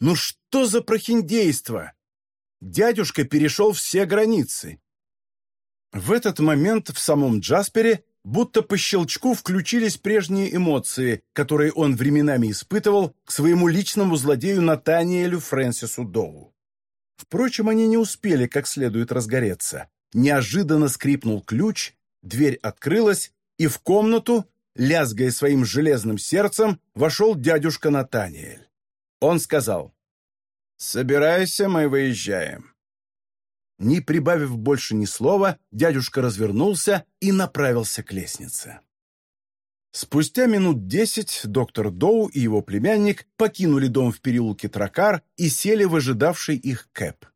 Ну что за прохиндейство? Дядюшка перешел все границы. В этот момент в самом Джаспере будто по щелчку включились прежние эмоции, которые он временами испытывал к своему личному злодею Натаниэлю Фрэнсису Доу. Впрочем, они не успели как следует разгореться. Неожиданно скрипнул ключ, дверь открылась, и в комнату, лязгая своим железным сердцем, вошел дядюшка Натаниэль. Он сказал, «Собирайся, мы выезжаем». Не прибавив больше ни слова, дядюшка развернулся и направился к лестнице. Спустя минут десять доктор Доу и его племянник покинули дом в переулке Тракар и сели в ожидавший их кэп.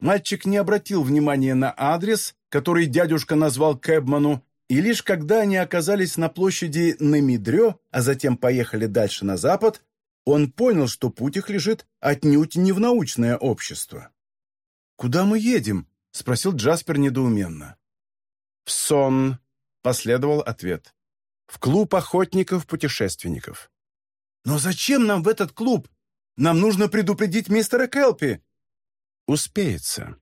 Мальчик не обратил внимания на адрес, который дядюшка назвал Кэбману, и лишь когда они оказались на площади Намидрё, а затем поехали дальше на запад, он понял, что путь их лежит отнюдь не в научное общество. «Куда мы едем?» — спросил Джаспер недоуменно. «В сон», — последовал ответ. «В клуб охотников-путешественников». «Но зачем нам в этот клуб? Нам нужно предупредить мистера Келпи». «Успеется».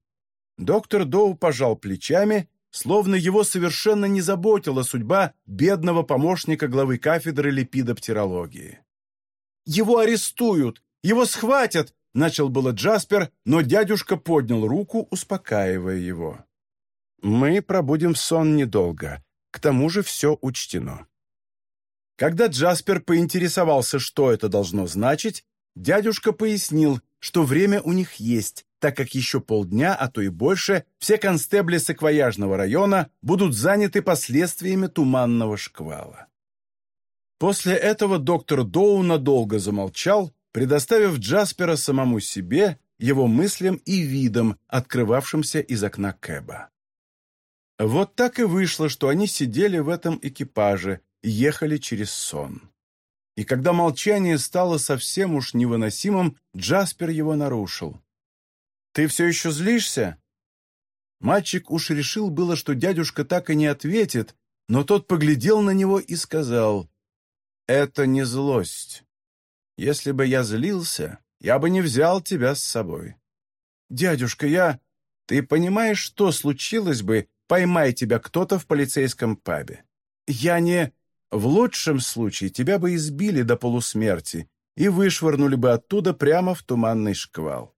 Доктор Доу пожал плечами, словно его совершенно не заботила судьба бедного помощника главы кафедры липидоптерологии. «Его арестуют! Его схватят! Начал было Джаспер, но дядюшка поднял руку, успокаивая его. «Мы пробудем сон недолго. К тому же все учтено». Когда Джаспер поинтересовался, что это должно значить, дядюшка пояснил, что время у них есть, так как еще полдня, а то и больше, все констебли саквояжного района будут заняты последствиями туманного шквала. После этого доктор Доу надолго замолчал, предоставив Джаспера самому себе, его мыслям и видам, открывавшимся из окна Кэба. Вот так и вышло, что они сидели в этом экипаже ехали через сон. И когда молчание стало совсем уж невыносимым, Джаспер его нарушил. «Ты все еще злишься?» Мальчик уж решил было, что дядюшка так и не ответит, но тот поглядел на него и сказал, «Это не злость. Если бы я злился, я бы не взял тебя с собой. Дядюшка, я... Ты понимаешь, что случилось бы, поймай тебя кто-то в полицейском пабе? Я не... В лучшем случае тебя бы избили до полусмерти и вышвырнули бы оттуда прямо в туманный шквал.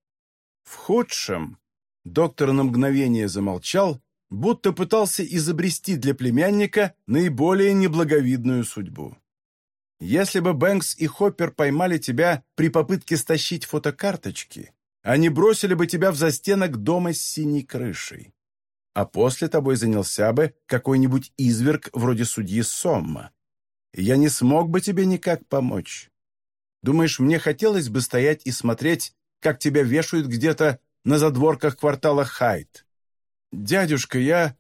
В худшем... Доктор на мгновение замолчал, будто пытался изобрести для племянника наиболее неблаговидную судьбу. Если бы Бэнкс и Хоппер поймали тебя при попытке стащить фотокарточки, они бросили бы тебя в застенок дома с синей крышей. А после тобой занялся бы какой-нибудь изверг вроде судьи Сомма. Я не смог бы тебе никак помочь. Думаешь, мне хотелось бы стоять и смотреть, как тебя вешают где-то на задворках квартала Хайт? Дядюшка, я...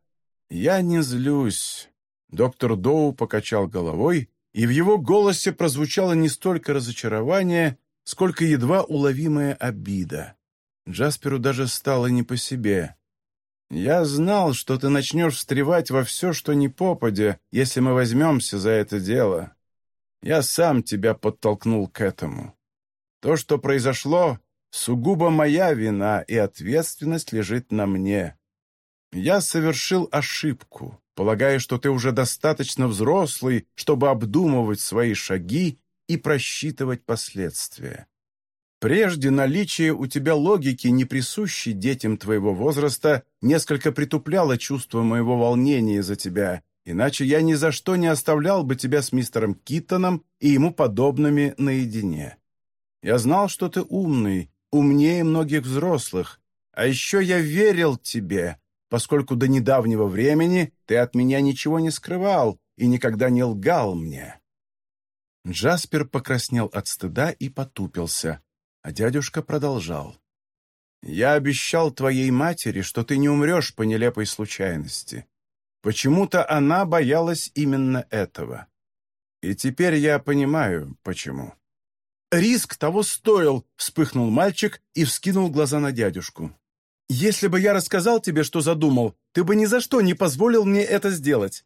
я не злюсь. Доктор Доу покачал головой и в его голосе прозвучало не столько разочарование, сколько едва уловимая обида. Джасперу даже стало не по себе. «Я знал, что ты начнешь встревать во все, что не попадя, если мы возьмемся за это дело. Я сам тебя подтолкнул к этому. То, что произошло, сугубо моя вина, и ответственность лежит на мне. Я совершил ошибку, полагая, что ты уже достаточно взрослый, чтобы обдумывать свои шаги и просчитывать последствия. Прежде наличие у тебя логики, не присущей детям твоего возраста, несколько притупляло чувство моего волнения за тебя, иначе я ни за что не оставлял бы тебя с мистером Киттоном и ему подобными наедине. Я знал, что ты умный, умнее многих взрослых, а еще я верил тебе, поскольку до недавнего времени ты от меня ничего не скрывал и никогда не лгал мне». Джаспер покраснел от стыда и потупился, а дядюшка продолжал. «Я обещал твоей матери, что ты не умрешь по нелепой случайности. Почему-то она боялась именно этого. И теперь я понимаю, почему». «Риск того стоил!» — вспыхнул мальчик и вскинул глаза на дядюшку. Если бы я рассказал тебе, что задумал, ты бы ни за что не позволил мне это сделать.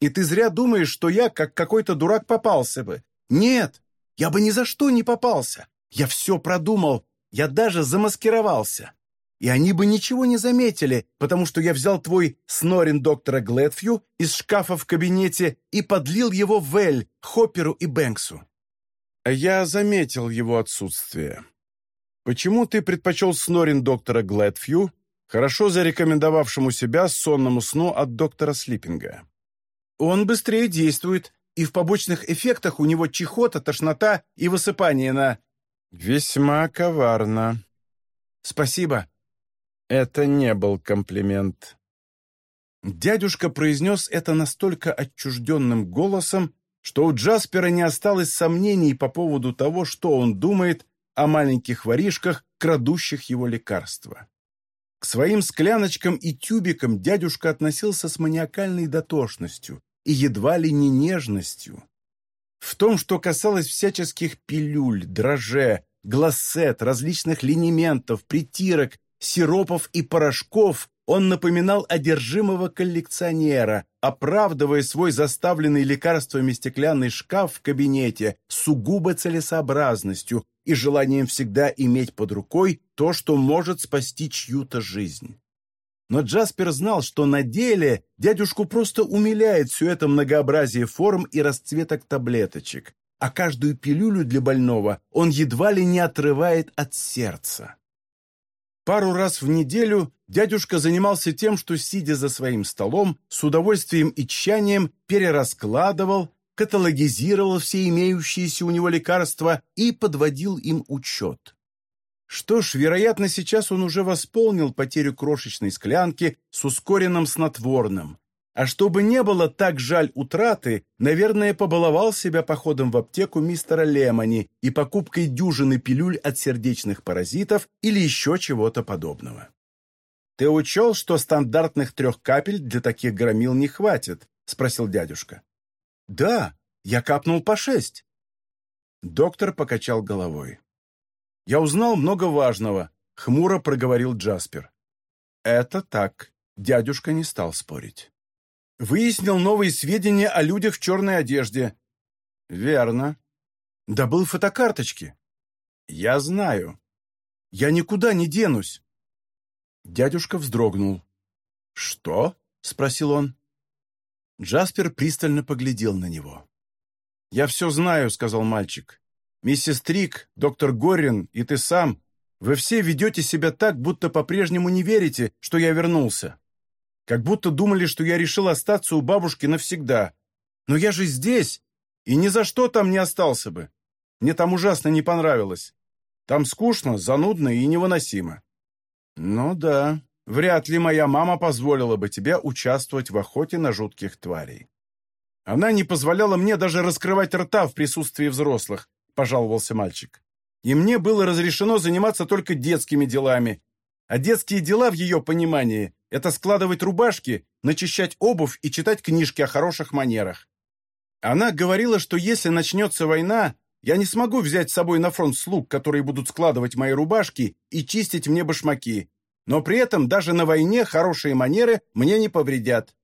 И ты зря думаешь, что я, как какой-то дурак, попался бы. Нет, я бы ни за что не попался. Я все продумал, я даже замаскировался. И они бы ничего не заметили, потому что я взял твой снорин доктора Глэдфью из шкафа в кабинете и подлил его в Эль, Хопперу и Бэнксу. Я заметил его отсутствие. Почему ты предпочел снорин доктора Глэдфью, хорошо зарекомендовавшему себя сонному сну от доктора Слиппинга? Он быстрее действует, и в побочных эффектах у него чехота, тошнота и высыпание на...» «Весьма коварно». «Спасибо». Это не был комплимент. Дядюшка произнес это настолько отчужденным голосом, что у Джаспера не осталось сомнений по поводу того, что он думает о маленьких воришках, крадущих его лекарства. К своим скляночкам и тюбикам дядюшка относился с маниакальной дотошностью и едва ли не нежностью. В том, что касалось всяческих пилюль, дроже, глассет, различных линементов, притирок, сиропов и порошков, он напоминал одержимого коллекционера, оправдывая свой заставленный лекарствами стеклянный шкаф в кабинете сугубо целесообразностью и желанием всегда иметь под рукой то, что может спасти чью-то жизнь. Но Джаспер знал, что на деле дядюшку просто умиляет все это многообразие форм и расцветок таблеточек, а каждую пилюлю для больного он едва ли не отрывает от сердца. Пару раз в неделю дядюшка занимался тем, что, сидя за своим столом, с удовольствием и тщанием перераскладывал, каталогизировал все имеющиеся у него лекарства и подводил им учет. Что ж, вероятно, сейчас он уже восполнил потерю крошечной склянки с ускоренным снотворным, а чтобы не было так жаль утраты, наверное, побаловал себя походом в аптеку мистера Лемони и покупкой дюжины пилюль от сердечных паразитов или еще чего-то подобного. «Ты учел, что стандартных трех капель для таких громил не хватит?» — спросил дядюшка. «Да, я капнул по шесть». Доктор покачал головой. «Я узнал много важного», — хмуро проговорил Джаспер. «Это так», — дядюшка не стал спорить. Выяснил новые сведения о людях в черной одежде. Верно. Добыл фотокарточки. Я знаю. Я никуда не денусь. Дядюшка вздрогнул. «Что?» — спросил он. Джаспер пристально поглядел на него. «Я все знаю», — сказал мальчик. «Миссис Трик, доктор Горин и ты сам, вы все ведете себя так, будто по-прежнему не верите, что я вернулся. Как будто думали, что я решил остаться у бабушки навсегда. Но я же здесь, и ни за что там не остался бы. Мне там ужасно не понравилось. Там скучно, занудно и невыносимо. Ну да, вряд ли моя мама позволила бы тебе участвовать в охоте на жутких тварей. Она не позволяла мне даже раскрывать рта в присутствии взрослых, пожаловался мальчик. И мне было разрешено заниматься только детскими делами. А детские дела в ее понимании это складывать рубашки, начищать обувь и читать книжки о хороших манерах. Она говорила, что если начнется война, я не смогу взять с собой на фронт слуг, которые будут складывать мои рубашки и чистить мне башмаки, но при этом даже на войне хорошие манеры мне не повредят.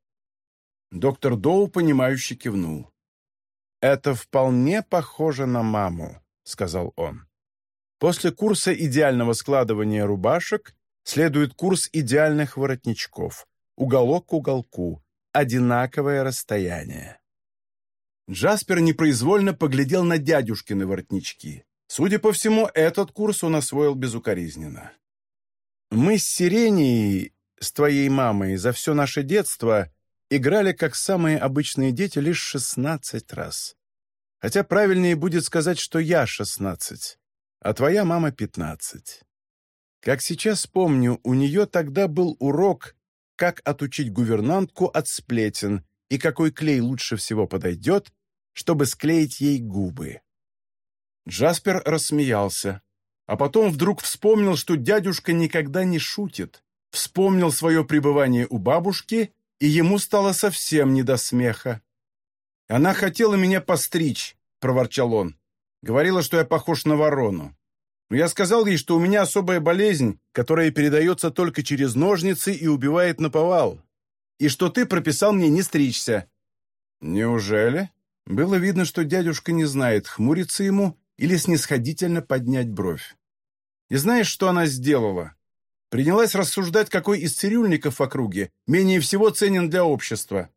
Доктор Доу, понимающе кивнул. «Это вполне похоже на маму», — сказал он. После курса идеального складывания рубашек Следует курс идеальных воротничков. Уголок к уголку. Одинаковое расстояние. Джаспер непроизвольно поглядел на дядюшкины воротнички. Судя по всему, этот курс он освоил безукоризненно. «Мы с Сиренией, с твоей мамой, за все наше детство играли как самые обычные дети лишь шестнадцать раз. Хотя правильнее будет сказать, что я шестнадцать, а твоя мама пятнадцать. Как сейчас помню, у нее тогда был урок, как отучить гувернантку от сплетен и какой клей лучше всего подойдет, чтобы склеить ей губы. Джаспер рассмеялся, а потом вдруг вспомнил, что дядюшка никогда не шутит, вспомнил свое пребывание у бабушки, и ему стало совсем не до смеха. «Она хотела меня постричь», — проворчал он. «Говорила, что я похож на ворону. Но я сказал ей, что у меня особая болезнь, которая передается только через ножницы и убивает наповал, и что ты прописал мне не стричься». «Неужели?» Было видно, что дядюшка не знает, хмуриться ему или снисходительно поднять бровь. И знаешь, что она сделала? Принялась рассуждать, какой из цирюльников в округе менее всего ценен для общества.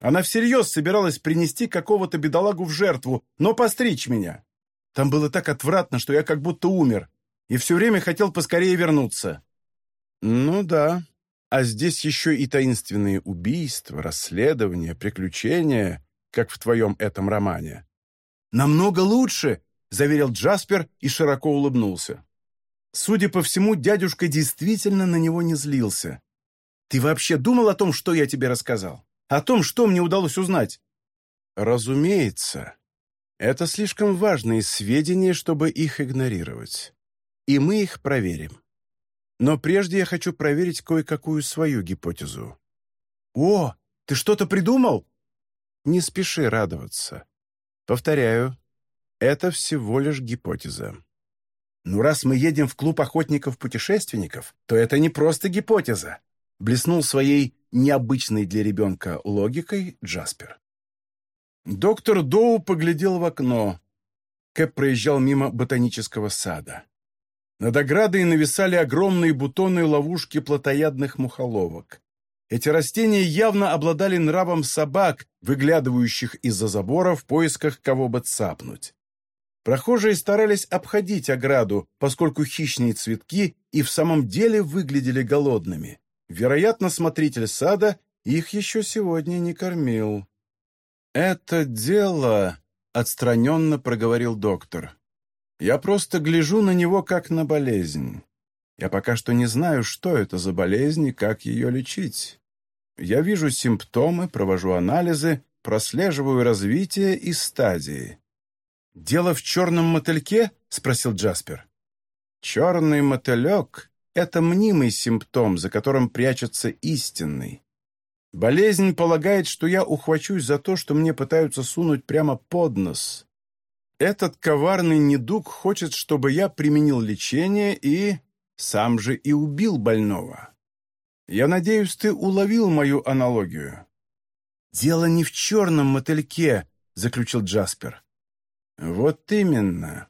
Она всерьез собиралась принести какого-то бедолагу в жертву, но постричь меня. Там было так отвратно, что я как будто умер, и все время хотел поскорее вернуться». «Ну да, А здесь еще и таинственные убийства, расследования, приключения, как в твоем этом романе. «Намного лучше!» — заверил Джаспер и широко улыбнулся. Судя по всему, дядюшка действительно на него не злился. «Ты вообще думал о том, что я тебе рассказал? О том, что мне удалось узнать?» «Разумеется. Это слишком важные сведения, чтобы их игнорировать. И мы их проверим. Но прежде я хочу проверить кое-какую свою гипотезу». «О, ты что-то придумал?» «Не спеши радоваться. Повторяю, это всего лишь гипотеза. «Ну, раз мы едем в клуб охотников-путешественников, то это не просто гипотеза», блеснул своей необычной для ребенка логикой Джаспер. Доктор Доу поглядел в окно. Кэп проезжал мимо ботанического сада. Над оградой нависали огромные бутоны ловушки плотоядных мухоловок. Эти растения явно обладали нравом собак, выглядывающих из-за забора в поисках кого бы цапнуть. Прохожие старались обходить ограду, поскольку хищные цветки и в самом деле выглядели голодными. Вероятно, смотритель сада их еще сегодня не кормил. «Это дело...» — отстраненно проговорил доктор. «Я просто гляжу на него как на болезнь. Я пока что не знаю, что это за болезнь и как ее лечить. Я вижу симптомы, провожу анализы, прослеживаю развитие и стадии. «Дело в черном мотыльке?» — спросил Джаспер. «Черный мотылек — это мнимый симптом, за которым прячется истинный. Болезнь полагает, что я ухвачусь за то, что мне пытаются сунуть прямо под нос. Этот коварный недуг хочет, чтобы я применил лечение и... сам же и убил больного. Я надеюсь, ты уловил мою аналогию». «Дело не в черном мотыльке», — заключил Джаспер. «Вот именно.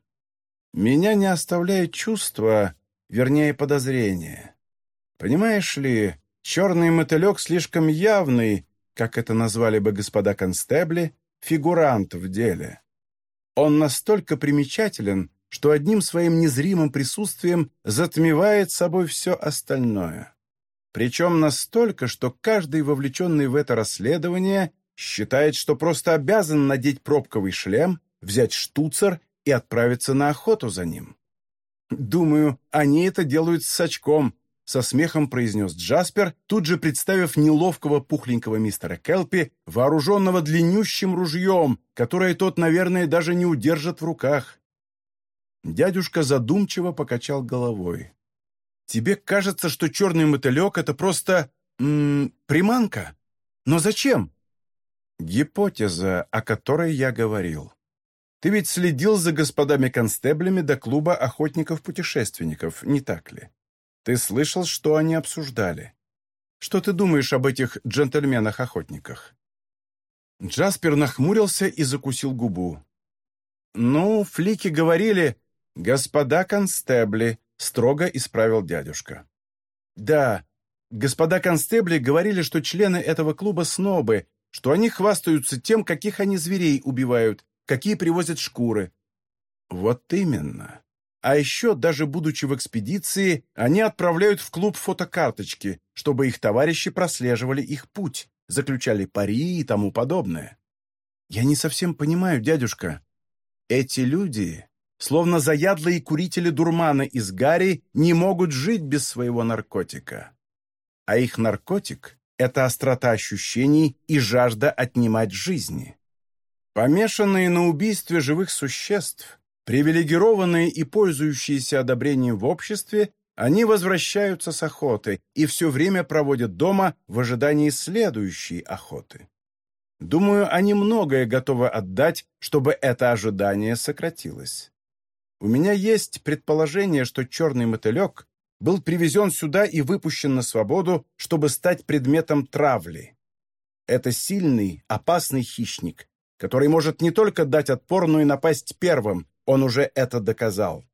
Меня не оставляет чувство, вернее, подозрение. Понимаешь ли, черный мотылек слишком явный, как это назвали бы господа констебли, фигурант в деле. Он настолько примечателен, что одним своим незримым присутствием затмевает собой все остальное. Причем настолько, что каждый, вовлеченный в это расследование, считает, что просто обязан надеть пробковый шлем взять штуцер и отправиться на охоту за ним. «Думаю, они это делают с очком», — со смехом произнес Джаспер, тут же представив неловкого пухленького мистера Келпи, вооруженного длиннющим ружьем, которое тот, наверное, даже не удержит в руках. Дядюшка задумчиво покачал головой. «Тебе кажется, что черный мотылек — это просто... М -м, приманка? Но зачем?» «Гипотеза, о которой я говорил. Ты ведь следил за господами-констеблями до клуба охотников-путешественников, не так ли? Ты слышал, что они обсуждали? Что ты думаешь об этих джентльменах-охотниках?» Джаспер нахмурился и закусил губу. «Ну, флики говорили, господа констебли», — строго исправил дядюшка. «Да, господа констебли говорили, что члены этого клуба снобы, что они хвастаются тем, каких они зверей убивают, какие привозят шкуры. Вот именно. А еще, даже будучи в экспедиции, они отправляют в клуб фотокарточки, чтобы их товарищи прослеживали их путь, заключали пари и тому подобное. Я не совсем понимаю, дядюшка. Эти люди, словно заядлые курители дурмана из Гарри, не могут жить без своего наркотика. А их наркотик — это острота ощущений и жажда отнимать жизни. Помешанные на убийстве живых существ, привилегированные и пользующиеся одобрением в обществе, они возвращаются с охоты и все время проводят дома в ожидании следующей охоты. Думаю, они многое готовы отдать, чтобы это ожидание сократилось. У меня есть предположение, что черный мотылек был привезен сюда и выпущен на свободу, чтобы стать предметом травли. Это сильный, опасный хищник, который может не только дать отпор, но и напасть первым, он уже это доказал.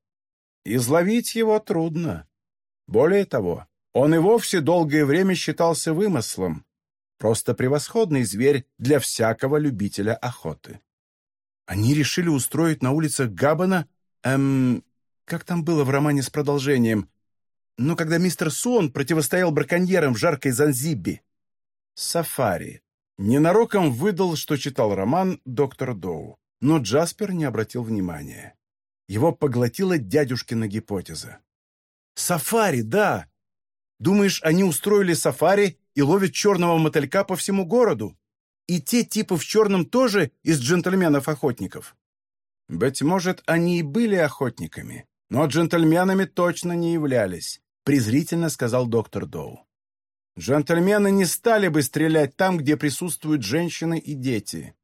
Изловить его трудно. Более того, он и вовсе долгое время считался вымыслом. Просто превосходный зверь для всякого любителя охоты. Они решили устроить на улицах Габана, эм, как там было в романе с продолжением, Ну, когда мистер Сон противостоял браконьерам в жаркой Занзибе. Сафари. Ненароком выдал, что читал роман «Доктор Доу», но Джаспер не обратил внимания. Его поглотила дядюшкина гипотеза. «Сафари, да! Думаешь, они устроили сафари и ловят черного мотылька по всему городу? И те типы в черном тоже из джентльменов-охотников?» Быть может, они и были охотниками, но джентльменами точно не являлись, презрительно сказал доктор Доу. Джентльмены не стали бы стрелять там, где присутствуют женщины и дети.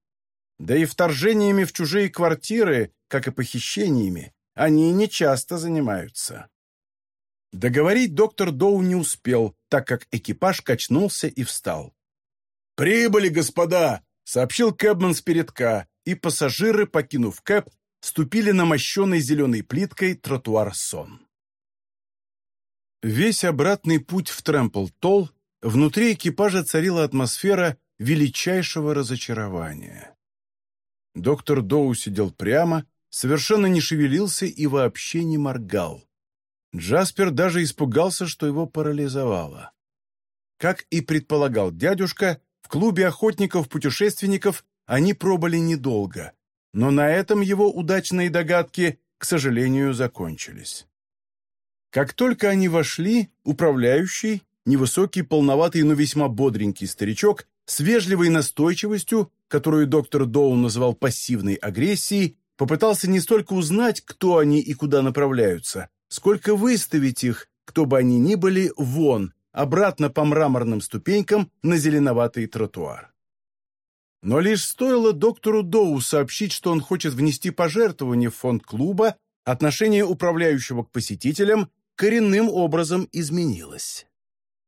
Да и вторжениями в чужие квартиры, как и похищениями, они не часто занимаются. Договорить доктор Доу не успел, так как экипаж качнулся и встал. «Прибыли, господа!» — сообщил Кэбман с передка, и пассажиры, покинув Кэб, ступили на мощенный зеленой плиткой тротуар Сон. Весь обратный путь в Трэмпл-Толл внутри экипажа царила атмосфера величайшего разочарования. Доктор Доу сидел прямо, совершенно не шевелился и вообще не моргал. Джаспер даже испугался, что его парализовало. Как и предполагал дядюшка, в клубе охотников-путешественников они пробыли недолго, но на этом его удачные догадки, к сожалению, закончились. Как только они вошли, управляющий, невысокий, полноватый, но весьма бодренький старичок, с вежливой настойчивостью, которую доктор Доу называл пассивной агрессией, попытался не столько узнать, кто они и куда направляются, сколько выставить их, кто бы они ни были, вон, обратно по мраморным ступенькам на зеленоватый тротуар. Но лишь стоило доктору Доу сообщить, что он хочет внести пожертвование в фонд клуба, отношение управляющего к посетителям коренным образом изменилось.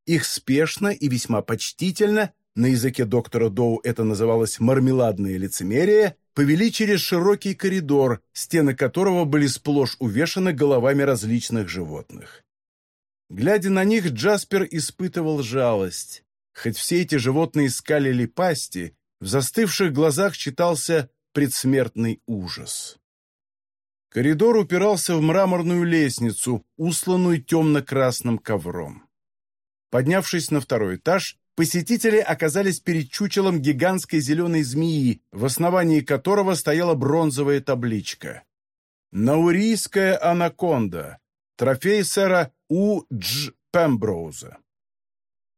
Их спешно и весьма почтительно, на языке доктора Доу это называлось «мармеладное лицемерие», повели через широкий коридор, стены которого были сплошь увешаны головами различных животных. Глядя на них, Джаспер испытывал жалость. Хоть все эти животные скалили пасти, в застывших глазах читался предсмертный ужас. Коридор упирался в мраморную лестницу, усланную темно-красным ковром. Поднявшись на второй этаж, посетители оказались перед чучелом гигантской зеленой змеи, в основании которого стояла бронзовая табличка. «Наурийская анаконда. Трофей сэра У. Дж. Пемброуза».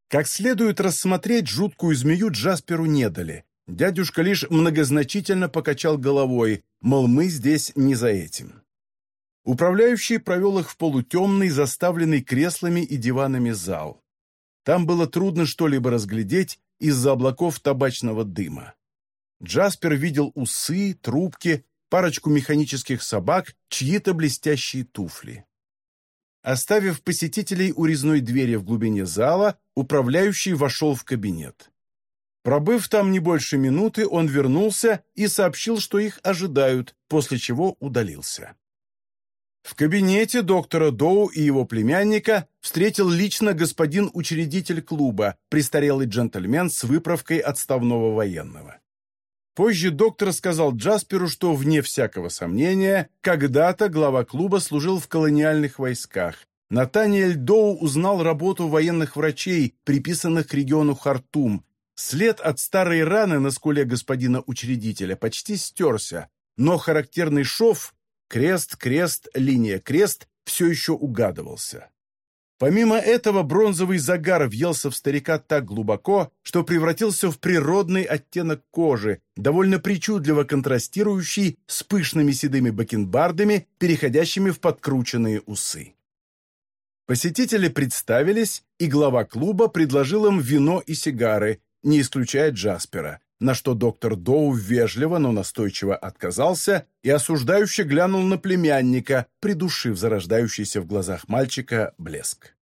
Как следует рассмотреть жуткую змею Джасперу не дали. Дядюшка лишь многозначительно покачал головой, мол, мы здесь не за этим. Управляющий провел их в полутемный, заставленный креслами и диванами зал. Там было трудно что-либо разглядеть из-за облаков табачного дыма. Джаспер видел усы, трубки, парочку механических собак, чьи-то блестящие туфли. Оставив посетителей у резной двери в глубине зала, управляющий вошел в кабинет. Пробыв там не больше минуты, он вернулся и сообщил, что их ожидают, после чего удалился. В кабинете доктора Доу и его племянника встретил лично господин учредитель клуба, престарелый джентльмен с выправкой отставного военного. Позже доктор сказал Джасперу, что, вне всякого сомнения, когда-то глава клуба служил в колониальных войсках. Натаниэль Доу узнал работу военных врачей, приписанных к региону Хартум, След от старой раны на скуле господина учредителя почти стерся, но характерный шов крест, крест, линия, крест все еще угадывался. Помимо этого, бронзовый загар въелся в старика так глубоко, что превратился в природный оттенок кожи, довольно причудливо контрастирующий с пышными седыми бакенбардами, переходящими в подкрученные усы. Посетители представились, и глава клуба предложил им вино и сигары, не исключая Джаспера, на что доктор Доу вежливо, но настойчиво отказался и осуждающе глянул на племянника, придушив зарождающийся в глазах мальчика блеск.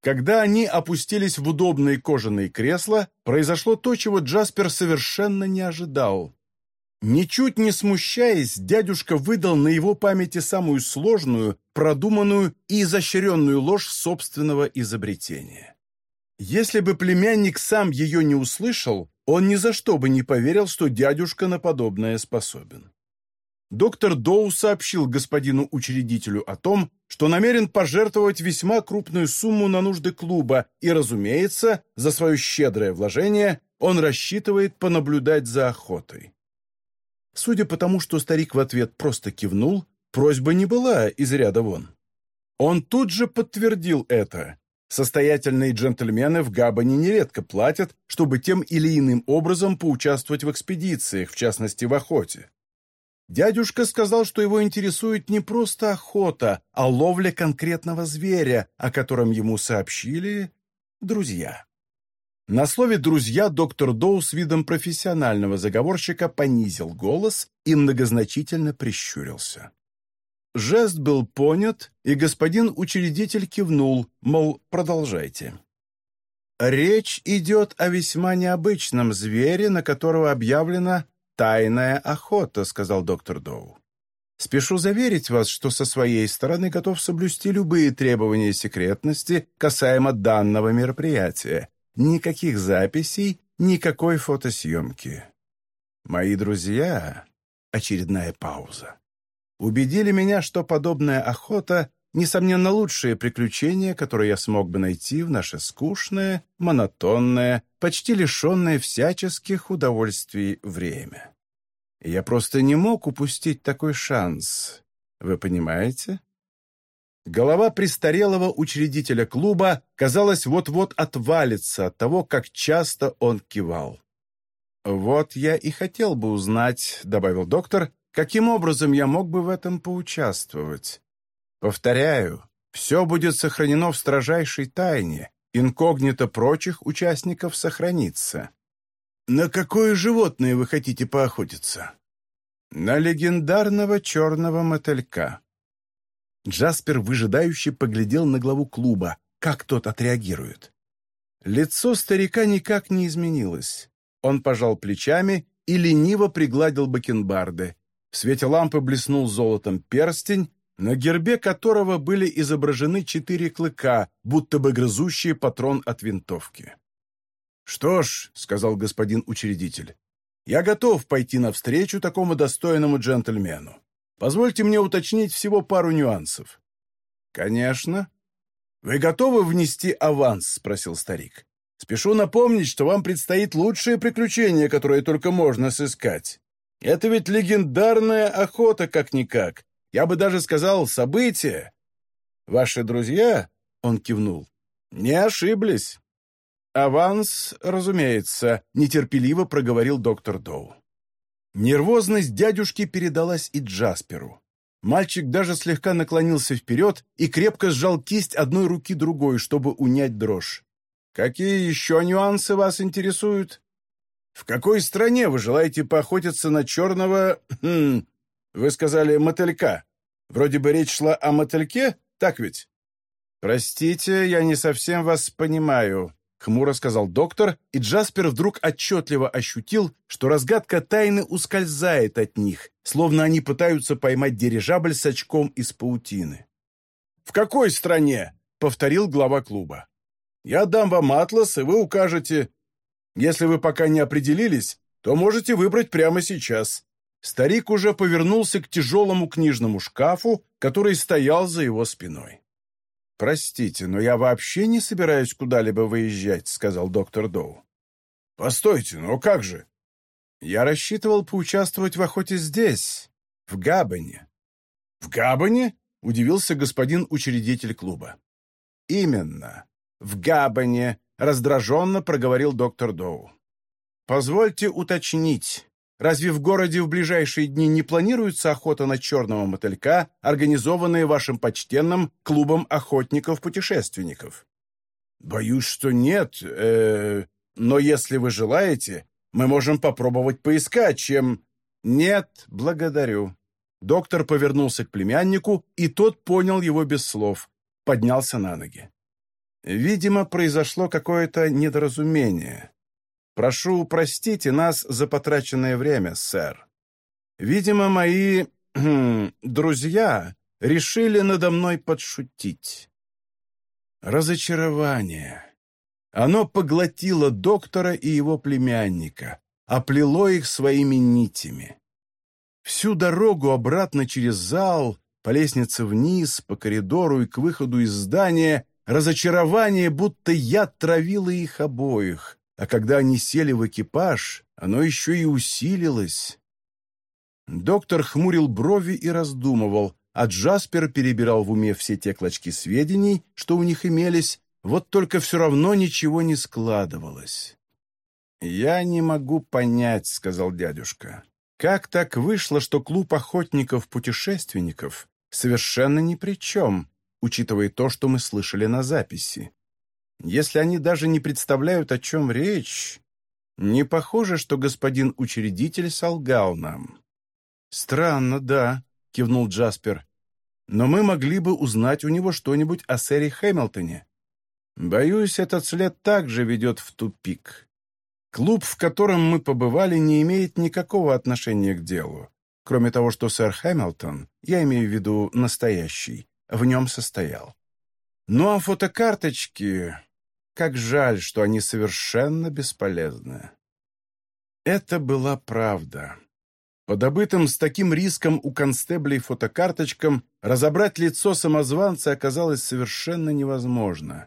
Когда они опустились в удобные кожаные кресла, произошло то, чего Джаспер совершенно не ожидал. Ничуть не смущаясь, дядюшка выдал на его памяти самую сложную, продуманную и изощренную ложь собственного изобретения. Если бы племянник сам ее не услышал, он ни за что бы не поверил, что дядюшка на подобное способен. доктор Доу сообщил господину учредителю о том, что намерен пожертвовать весьма крупную сумму на нужды клуба и, разумеется, за свое щедрое вложение он рассчитывает понаблюдать за охотой. Судя по тому, что старик в ответ просто кивнул, просьба не была из ряда вон. Он тут же подтвердил это. Состоятельные джентльмены в Габане нередко платят, чтобы тем или иным образом поучаствовать в экспедициях, в частности в охоте. Дядюшка сказал, что его интересует не просто охота, а ловля конкретного зверя, о котором ему сообщили друзья. На слове «друзья» доктор Доу с видом профессионального заговорщика понизил голос и многозначительно прищурился. Жест был понят, и господин учредитель кивнул, мол, продолжайте. Речь идет о весьма необычном звере, на которого объявлена «тайная охота», — сказал доктор Доу. Спешу заверить вас, что со своей стороны готов соблюсти любые требования секретности касаемо данного мероприятия. Никаких записей, никакой фотосъемки. Мои друзья... Очередная пауза убедили меня, что подобная охота — несомненно лучшее приключение, которое я смог бы найти в наше скучное, монотонное, почти лишенное всяческих удовольствий время. Я просто не мог упустить такой шанс. Вы понимаете? Голова престарелого учредителя клуба, казалось, вот-вот отвалится от того, как часто он кивал. «Вот я и хотел бы узнать», — добавил доктор, Каким образом я мог бы в этом поучаствовать? Повторяю, все будет сохранено в строжайшей тайне, инкогнито прочих участников сохранится. На какое животное вы хотите поохотиться? На легендарного черного мотылька. Джаспер выжидающе поглядел на главу клуба, как тот отреагирует. Лицо старика никак не изменилось. Он пожал плечами и лениво пригладил бакенбарды. В свете лампы блеснул золотом перстень, на гербе которого были изображены четыре клыка, будто бы грызущие патрон от винтовки. «Что ж», — сказал господин учредитель, — «я готов пойти навстречу такому достойному джентльмену. Позвольте мне уточнить всего пару нюансов». «Конечно». «Вы готовы внести аванс?» — спросил старик. «Спешу напомнить, что вам предстоит лучшее приключение, которое только можно сыскать. Это ведь легендарная охота, как-никак. Я бы даже сказал, событие. Ваши друзья, — он кивнул, — не ошиблись. Аванс, разумеется, — нетерпеливо проговорил доктор Доу. Нервозность дядюшки передалась и Джасперу. Мальчик даже слегка наклонился вперед и крепко сжал кисть одной руки другой, чтобы унять дрожь. «Какие еще нюансы вас интересуют?» В какой стране вы желаете поохотиться на черного... Хм, вы сказали мотылька. Вроде бы речь шла о мотыльке, так ведь? Простите, я не совсем вас понимаю, хмуро сказал доктор, и Джаспер вдруг отчетливо ощутил, что разгадка тайны ускользает от них, словно они пытаются поймать дирижабль с очком из паутины. «В какой стране?» — повторил глава клуба. «Я дам вам атлас, и вы укажете, если вы пока не определились, то можете выбрать прямо сейчас». Старик уже повернулся к тяжелому книжному шкафу, который стоял за его спиной. «Простите, но я вообще не собираюсь куда-либо выезжать», — сказал доктор Доу. «Постойте, но как же?» «Я рассчитывал поучаствовать в охоте здесь, в Габане». «В Габане?» — удивился господин учредитель клуба. «Именно, в Габане», раздраженно проговорил доктор Доу. «Позвольте уточнить, разве в городе в ближайшие дни не планируется охота на черного мотылька, организованная вашим почтенным клубом охотников-путешественников?» «Боюсь, что нет, э, но если вы желаете, мы можем попробовать поискать, чем...» «Нет, благодарю». Доктор повернулся к племяннику, и тот понял его без слов, поднялся на ноги. Видимо, произошло какое-то недоразумение. Прошу, простите нас за потраченное время, сэр. Видимо, мои друзья решили надо мной подшутить. Разочарование. Оно поглотило доктора и его племянника, оплело их своими нитями. Всю дорогу обратно через зал, по лестнице вниз, по коридору и к выходу из здания разочарование, будто яд травило их обоих, а когда они сели в экипаж, оно еще и усилилось. Доктор хмурил брови и раздумывал, а Джаспер перебирал в уме все те клочки сведений, что у них имелись, вот только все равно ничего не складывалось. «Я не могу понять», — сказал дядюшка. «Как так вышло, что клуб охотников-путешественников совершенно ни при чем, учитывая то, что мы слышали на записи? Если они даже не представляют, о чем речь, не похоже, что господин учредитель солгал нам». «Странно, да», — кивнул Джаспер. «Но мы могли бы узнать у него что-нибудь о сэре Хэмилтоне. Боюсь, этот след также ведет в тупик». Клуб, в котором мы побывали, не имеет никакого отношения к делу, кроме того, что сэр Хэмилтон, я имею в виду настоящий, в нем состоял. Ну а фотокарточки... Как жаль, что они совершенно бесполезны. Это была правда. По добытым с таким риском у констеблей фотокарточкам разобрать лицо самозванца оказалось совершенно невозможно.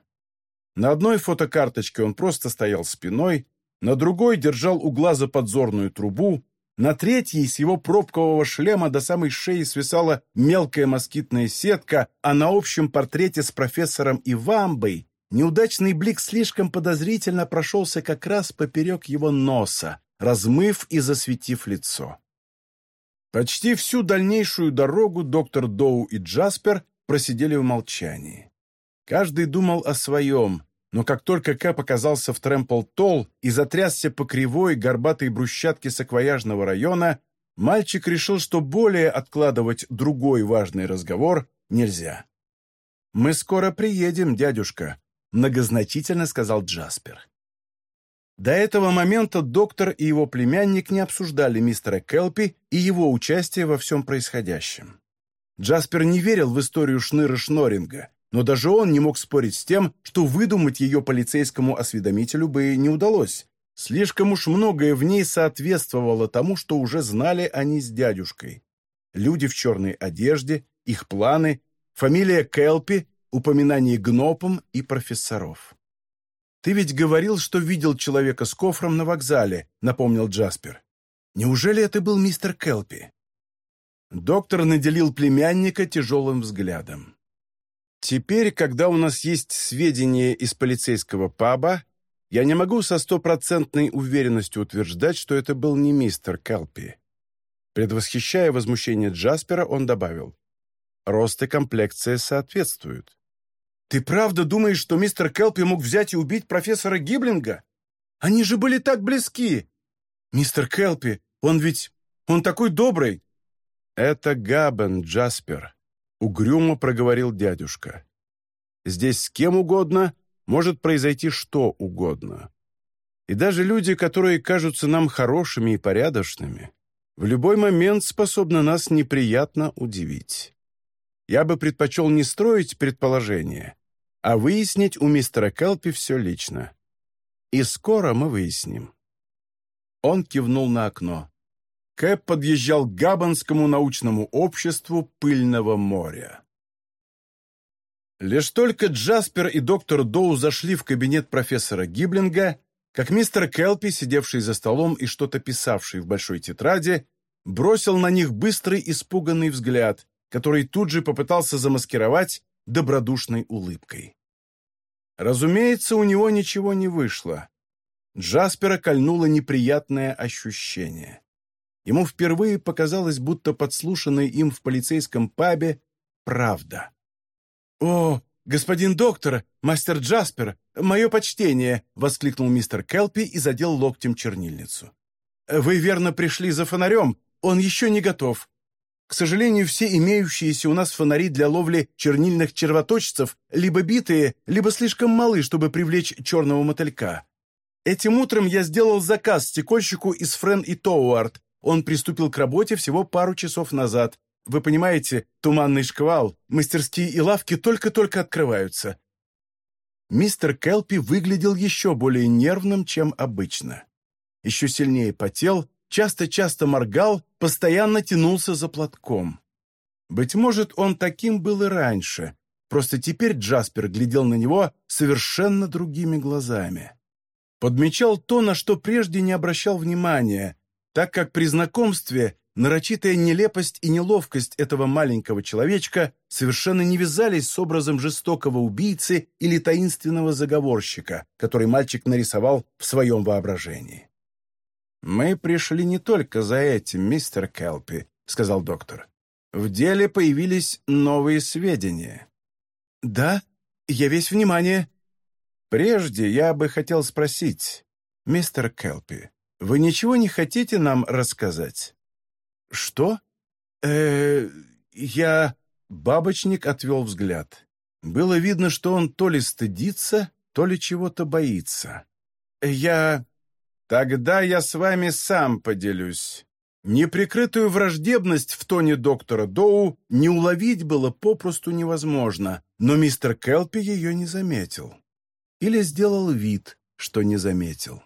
На одной фотокарточке он просто стоял спиной, на другой держал у глаза подзорную трубу, на третьей с его пробкового шлема до самой шеи свисала мелкая москитная сетка, а на общем портрете с профессором Ивамбой неудачный блик слишком подозрительно прошелся как раз поперек его носа, размыв и засветив лицо. Почти всю дальнейшую дорогу доктор Доу и Джаспер просидели в молчании. Каждый думал о своем, но как только Кэп оказался в Трэмпл-Толл и затрясся по кривой, горбатой брусчатке саквояжного района, мальчик решил, что более откладывать другой важный разговор нельзя. «Мы скоро приедем, дядюшка», — многозначительно сказал Джаспер. До этого момента доктор и его племянник не обсуждали мистера Келпи и его участие во всем происходящем. Джаспер не верил в историю Шныра Шноринга, но даже он не мог спорить с тем, что выдумать ее полицейскому осведомителю бы не удалось. Слишком уж многое в ней соответствовало тому, что уже знали они с дядюшкой. Люди в черной одежде, их планы, фамилия Келпи, упоминание гнопом и профессоров. «Ты ведь говорил, что видел человека с кофром на вокзале», — напомнил Джаспер. «Неужели это был мистер Келпи?» Доктор наделил племянника тяжелым взглядом. Теперь, когда у нас есть сведения из полицейского паба, я не могу со стопроцентной уверенностью утверждать, что это был не мистер Калпи. Предвосхищая возмущение Джаспера, он добавил, «Рост и комплекция соответствуют». «Ты правда думаешь, что мистер Келпи мог взять и убить профессора Гиблинга? Они же были так близки! Мистер Келпи, он ведь... он такой добрый!» «Это Габен, Джаспер», Угрюмо проговорил дядюшка. «Здесь с кем угодно может произойти что угодно. И даже люди, которые кажутся нам хорошими и порядочными, в любой момент способны нас неприятно удивить. Я бы предпочел не строить предположения, а выяснить у мистера Келпи все лично. И скоро мы выясним». Он кивнул на окно. Кэп подъезжал к Габбонскому научному обществу пыльного моря. Лишь только Джаспер и доктор Доу зашли в кабинет профессора Гиблинга, как мистер Келпи, сидевший за столом и что-то писавший в большой тетради, бросил на них быстрый испуганный взгляд, который тут же попытался замаскировать добродушной улыбкой. Разумеется, у него ничего не вышло. Джаспера кольнуло неприятное ощущение. Ему впервые показалось, будто подслушанная им в полицейском пабе правда. «О, господин доктор, мастер Джаспер, мое почтение!» — воскликнул мистер Келпи и задел локтем чернильницу. «Вы верно пришли за фонарем, он еще не готов. К сожалению, все имеющиеся у нас фонари для ловли чернильных червоточцев либо битые, либо слишком малы, чтобы привлечь черного мотылька. Этим утром я сделал заказ стекольщику из Френ и Тоуарт, он приступил к работе всего пару часов назад. Вы понимаете, туманный шквал, мастерские и лавки только-только открываются. Мистер Келпи выглядел еще более нервным, чем обычно. Еще сильнее потел, часто-часто моргал, постоянно тянулся за платком. Быть может, он таким был и раньше, просто теперь Джаспер глядел на него совершенно другими глазами. Подмечал то, на что прежде не обращал внимания, так как при знакомстве нарочитая нелепость и неловкость этого маленького человечка совершенно не вязались с образом жестокого убийцы или таинственного заговорщика, который мальчик нарисовал в своем воображении. «Мы пришли не только за этим, мистер Келпи», — сказал доктор. «В деле появились новые сведения». «Да, я весь внимание». «Прежде я бы хотел спросить, мистер Келпи, вы ничего не хотите нам рассказать?» «Что? э я...» Бабочник отвел взгляд. Было видно, что он то ли стыдится, то ли чего-то боится. «Я...» «Тогда я с вами сам поделюсь». Неприкрытую враждебность в тоне доктора Доу не уловить было попросту невозможно, но мистер Келпи ее не заметил. Или сделал вид, что не заметил.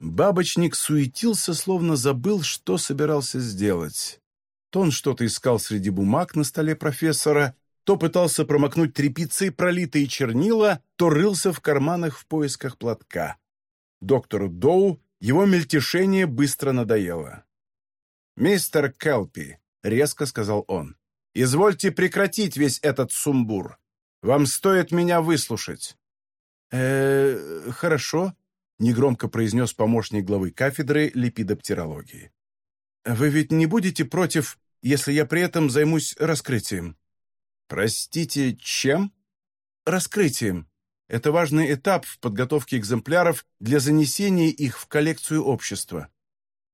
Бабочник суетился, словно забыл, что собирался сделать. То он что-то искал среди бумаг на столе профессора, то пытался промокнуть тряпицей пролитые чернила, то рылся в карманах в поисках платка. Доктору Доу его мельтешение быстро надоело. «Мистер Келпи», — резко сказал он, — «извольте прекратить весь этот сумбур. Вам стоит меня выслушать». «Э, хорошо», — негромко произнес помощник главы кафедры липидоптерологии. «Вы ведь не будете против, если я при этом займусь раскрытием?» «Простите, чем?» «Раскрытием. Это важный этап в подготовке экземпляров для занесения их в коллекцию общества.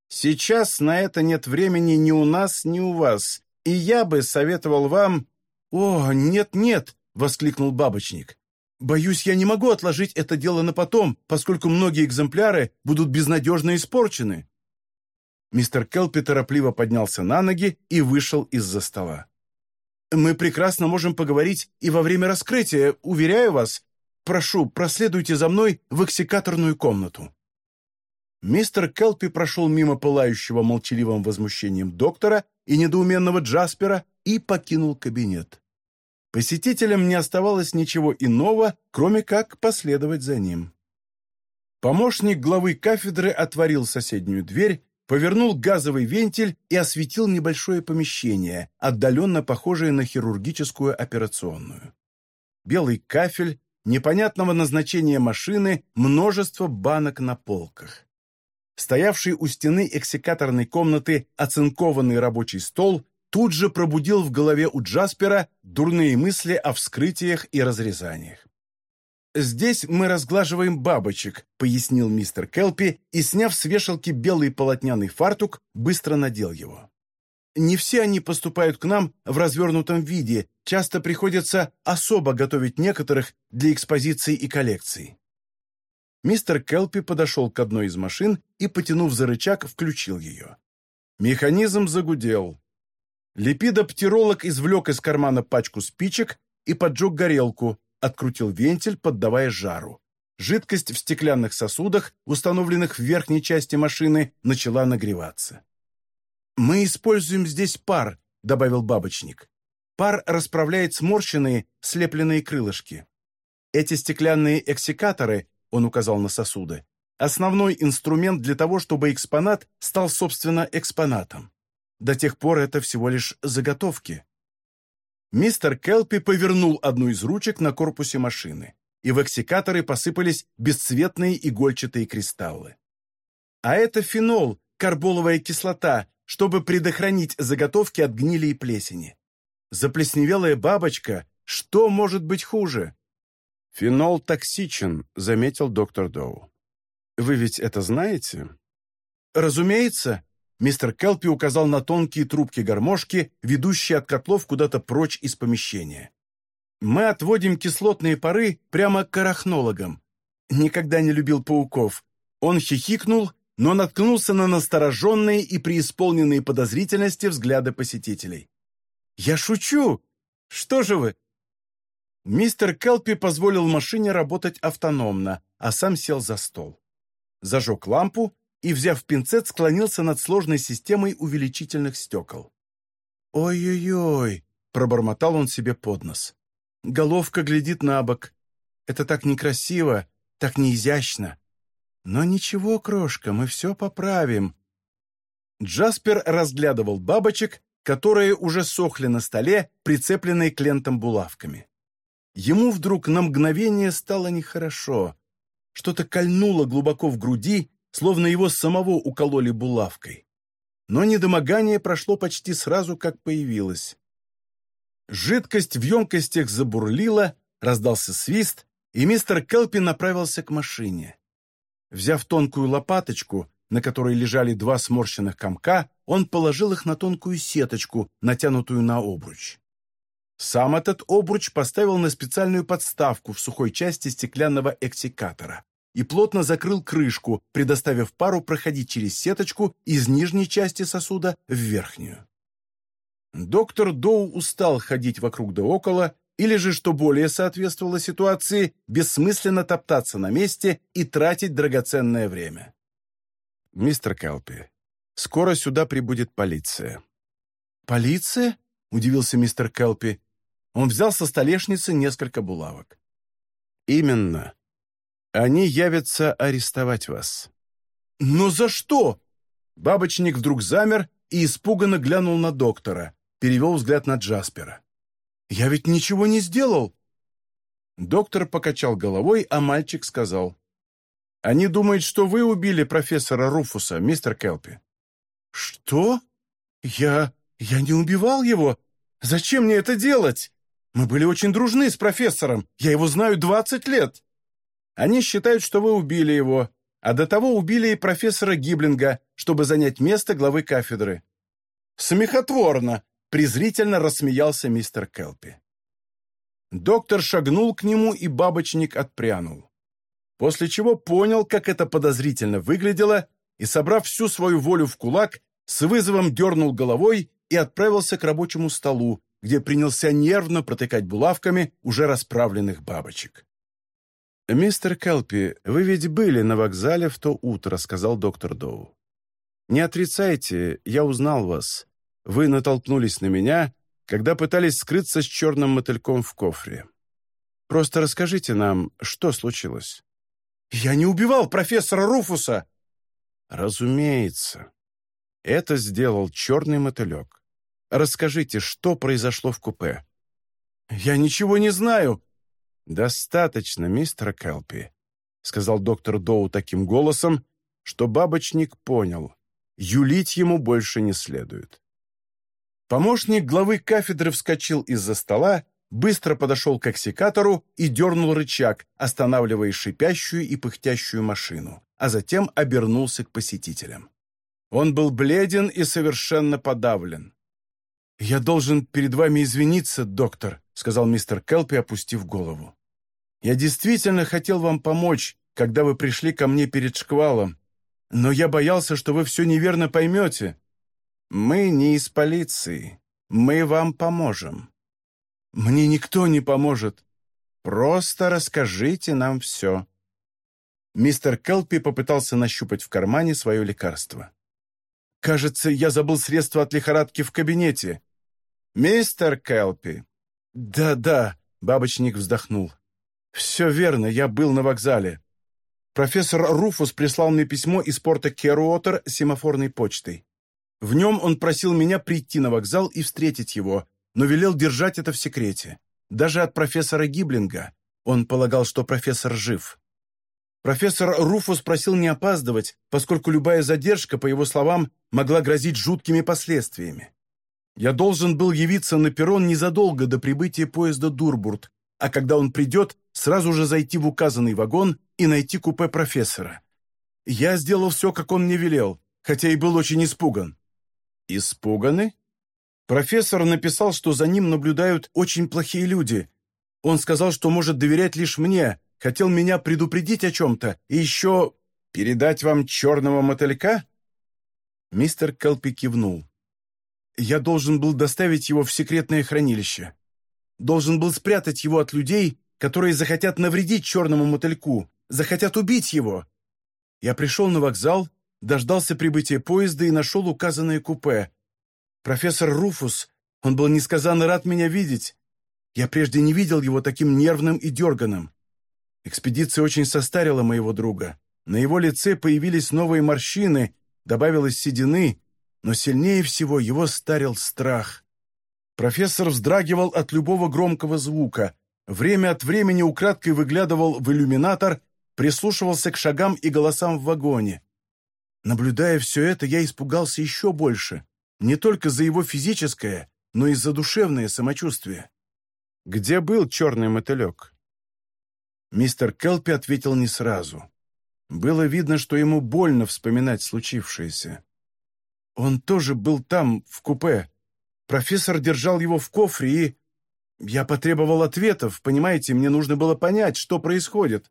Сейчас на это нет времени ни у нас, ни у вас, и я бы советовал вам...» «О, нет-нет!» — воскликнул бабочник. Боюсь, я не могу отложить это дело на потом, поскольку многие экземпляры будут безнадежно испорчены». Мистер Келпи торопливо поднялся на ноги и вышел из-за стола. «Мы прекрасно можем поговорить и во время раскрытия, уверяю вас. Прошу, проследуйте за мной в эксикаторную комнату». Мистер Келпи прошел мимо пылающего молчаливым возмущением доктора и недоуменного Джаспера и покинул кабинет. Посетителям не оставалось ничего иного, кроме как последовать за ним. Помощник главы кафедры отворил соседнюю дверь, повернул газовый вентиль и осветил небольшое помещение, отдаленно похожее на хирургическую операционную. Белый кафель, непонятного назначения машины, множество банок на полках. Стоявший у стены эксикаторной комнаты оцинкованный рабочий стол тут же пробудил в голове у Джаспера дурные мысли о вскрытиях и разрезаниях. «Здесь мы разглаживаем бабочек», — пояснил мистер Келпи и, сняв с вешалки белый полотняный фартук, быстро надел его. «Не все они поступают к нам в развернутом виде, часто приходится особо готовить некоторых для экспозиции и коллекции». Мистер Келпи подошел к одной из машин и, потянув за рычаг, включил ее. Механизм загудел. Липидоптеролог извлек из кармана пачку спичек и поджег горелку, открутил вентиль, поддавая жару. Жидкость в стеклянных сосудах, установленных в верхней части машины, начала нагреваться. «Мы используем здесь пар», — добавил бабочник. «Пар расправляет сморщенные, слепленные крылышки. Эти стеклянные эксикаторы, — он указал на сосуды, — основной инструмент для того, чтобы экспонат стал, собственно, экспонатом. До тех пор это всего лишь заготовки. Мистер Келпи повернул одну из ручек на корпусе машины, и в эксикаторы посыпались бесцветные игольчатые кристаллы. А это фенол, карболовая кислота, чтобы предохранить заготовки от гнили и плесени. Заплесневелая бабочка, что может быть хуже? «Фенол токсичен», — заметил доктор Доу. «Вы ведь это знаете?» «Разумеется», Мистер Келпи указал на тонкие трубки гармошки, ведущие от котлов куда-то прочь из помещения. «Мы отводим кислотные пары прямо к арахнологам. Никогда не любил пауков. Он хихикнул, но наткнулся на настороженные и преисполненные подозрительности взгляды посетителей. «Я шучу! Что же вы?» Мистер Келпи позволил машине работать автономно, а сам сел за стол. Зажег лампу и, взяв пинцет, склонился над сложной системой увеличительных стекол. «Ой-ой-ой!» — пробормотал он себе под нос. «Головка глядит на бок. Это так некрасиво, так неизящно. Но ничего, крошка, мы все поправим». Джаспер разглядывал бабочек, которые уже сохли на столе, прицепленные к лентам булавками. Ему вдруг на мгновение стало нехорошо. Что-то кольнуло глубоко в груди, словно его самого укололи булавкой. Но недомогание прошло почти сразу, как появилось. Жидкость в емкостях забурлила, раздался свист, и мистер Келпи направился к машине. Взяв тонкую лопаточку, на которой лежали два сморщенных комка, он положил их на тонкую сеточку, натянутую на обруч. Сам этот обруч поставил на специальную подставку в сухой части стеклянного эксикатора и плотно закрыл крышку, предоставив пару проходить через сеточку из нижней части сосуда в верхнюю. Доктор Доу устал ходить вокруг да около, или же, что более соответствовало ситуации, бессмысленно топтаться на месте и тратить драгоценное время. «Мистер Калпи, скоро сюда прибудет полиция». «Полиция?» — удивился мистер Келпи. Он взял со столешницы несколько булавок. «Именно. Они явятся арестовать вас». «Но за что?» Бабочник вдруг замер и испуганно глянул на доктора, перевел взгляд на Джаспера. «Я ведь ничего не сделал!» Доктор покачал головой, а мальчик сказал. «Они думают, что вы убили профессора Руфуса, мистер Келпи». «Что? Я... я не убивал его? Зачем мне это делать?» Мы были очень дружны с профессором. Я его знаю двадцать лет. Они считают, что вы убили его, а до того убили и профессора Гиблинга, чтобы занять место главы кафедры. Смехотворно, презрительно рассмеялся мистер Келпи. Доктор шагнул к нему, и бабочник отпрянул. После чего понял, как это подозрительно выглядело, и, собрав всю свою волю в кулак, с вызовом дернул головой и отправился к рабочему столу, где принялся нервно протыкать булавками уже расправленных бабочек. «Мистер Келпи, вы ведь были на вокзале в то утро», — сказал доктор Доу. «Не отрицайте, я узнал вас. Вы натолкнулись на меня, когда пытались скрыться с черным мотыльком в кофре. Просто расскажите нам, что случилось». «Я не убивал профессора Руфуса!» «Разумеется. Это сделал черный мотылек. Расскажите, что произошло в купе?» «Я ничего не знаю». «Достаточно, мистер Келпи», — сказал доктор Доу таким голосом, что бабочник понял. Юлить ему больше не следует. Помощник главы кафедры вскочил из-за стола, быстро подошел к аксикатору и дернул рычаг, останавливая шипящую и пыхтящую машину, а затем обернулся к посетителям. Он был бледен и совершенно подавлен. «Я должен перед вами извиниться, доктор», — сказал мистер Келпи, опустив голову. «Я действительно хотел вам помочь, когда вы пришли ко мне перед шквалом, но я боялся, что вы все неверно поймете. Мы не из полиции. Мы вам поможем». «Мне никто не поможет. Просто расскажите нам все». Мистер Келпи попытался нащупать в кармане свое лекарство. «Кажется, я забыл средства от лихорадки в кабинете. «Мистер Келпи!» «Да-да», — бабочник вздохнул. «Все верно, я был на вокзале. Профессор Руфус прислал мне письмо из порта Керуотер семафорной почтой. В нем он просил меня прийти на вокзал и встретить его, но велел держать это в секрете. Даже от профессора Гиблинга. Он полагал, что профессор жив. Профессор Руфус просил не опаздывать, поскольку любая задержка, по его словам, могла грозить жуткими последствиями. Я должен был явиться на перрон незадолго до прибытия поезда Дурбурт, а когда он придет, сразу же зайти в указанный вагон и найти купе профессора. Я сделал все, как он мне велел, хотя и был очень испуган. Испуганы? Профессор написал, что за ним наблюдают очень плохие люди. Он сказал, что может доверять лишь мне, хотел меня предупредить о чем-то и еще передать вам черного мотылька? Мистер Келпи кивнул. Я должен был доставить его в секретное хранилище. Должен был спрятать его от людей, которые захотят навредить черному мотыльку, захотят убить его. Я пришел на вокзал, дождался прибытия поезда и нашел указанное купе. Профессор Руфус, он был несказанно рад меня видеть. Я прежде не видел его таким нервным и дерганым. Экспедиция очень состарила моего друга. На его лице появились новые морщины, добавилось седины, но сильнее всего его старил страх. Профессор вздрагивал от любого громкого звука, время от времени украдкой выглядывал в иллюминатор, прислушивался к шагам и голосам в вагоне. Наблюдая все это, я испугался еще больше, не только за его физическое, но и за душевное самочувствие. Где был черный мотылек? Мистер Келпи ответил не сразу. Было видно, что ему больно вспоминать случившееся. Он тоже был там, в купе. Профессор держал его в кофре, и... Я потребовал ответов, понимаете, мне нужно было понять, что происходит.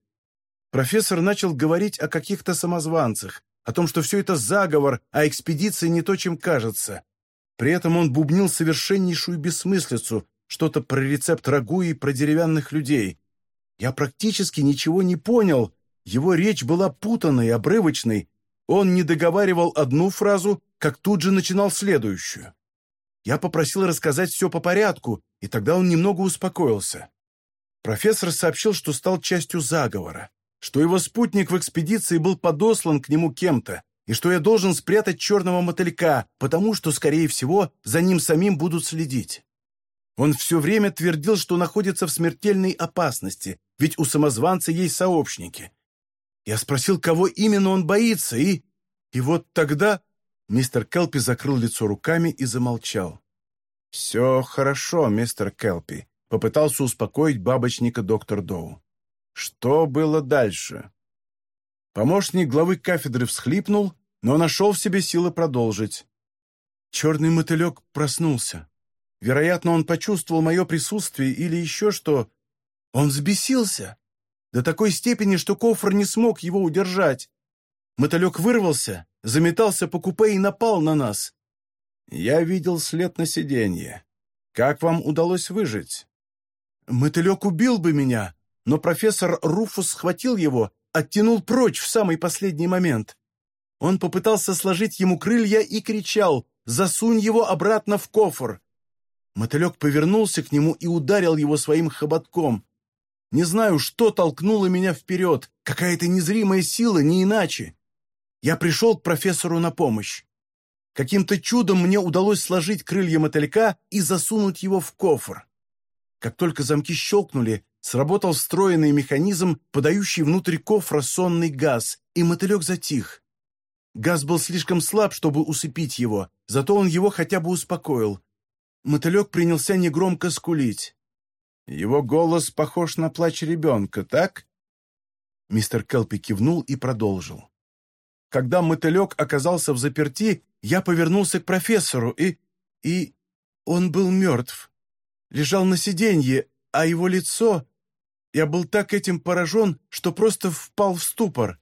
Профессор начал говорить о каких-то самозванцах, о том, что все это заговор, а экспедиция не то, чем кажется. При этом он бубнил совершеннейшую бессмыслицу, что-то про рецепт рагу и про деревянных людей. Я практически ничего не понял. Его речь была путанной, обрывочной. Он не договаривал одну фразу, как тут же начинал следующую. Я попросил рассказать все по порядку, и тогда он немного успокоился. Профессор сообщил, что стал частью заговора, что его спутник в экспедиции был подослан к нему кем-то, и что я должен спрятать черного мотылька, потому что, скорее всего, за ним самим будут следить. Он все время твердил, что находится в смертельной опасности, ведь у самозванца есть сообщники. Я спросил, кого именно он боится, и... И вот тогда мистер Келпи закрыл лицо руками и замолчал. «Все хорошо, мистер Келпи», — попытался успокоить бабочника доктор Доу. «Что было дальше?» Помощник главы кафедры всхлипнул, но нашел в себе силы продолжить. Черный мотылек проснулся. Вероятно, он почувствовал мое присутствие или еще что. Он взбесился. До такой степени, что кофр не смог его удержать. Мотылек вырвался, заметался по купе и напал на нас. Я видел след на сиденье. Как вам удалось выжить? Мотылек убил бы меня, но профессор Руфус схватил его, оттянул прочь в самый последний момент. Он попытался сложить ему крылья и кричал «Засунь его обратно в кофр!» Мотылек повернулся к нему и ударил его своим хоботком. Не знаю, что толкнуло меня вперед, какая-то незримая сила, не иначе. Я пришел к профессору на помощь. Каким-то чудом мне удалось сложить крылья мотылька и засунуть его в кофр. Как только замки щелкнули, сработал встроенный механизм, подающий внутрь кофра сонный газ, и мотылек затих. Газ был слишком слаб, чтобы усыпить его, зато он его хотя бы успокоил. Мотылек принялся негромко скулить. Его голос похож на плач ребенка, так? Мистер Келпи кивнул и продолжил. Когда мотылек оказался в заперти, я повернулся к профессору, и... и... он был мертв. Лежал на сиденье, а его лицо... Я был так этим поражен, что просто впал в ступор.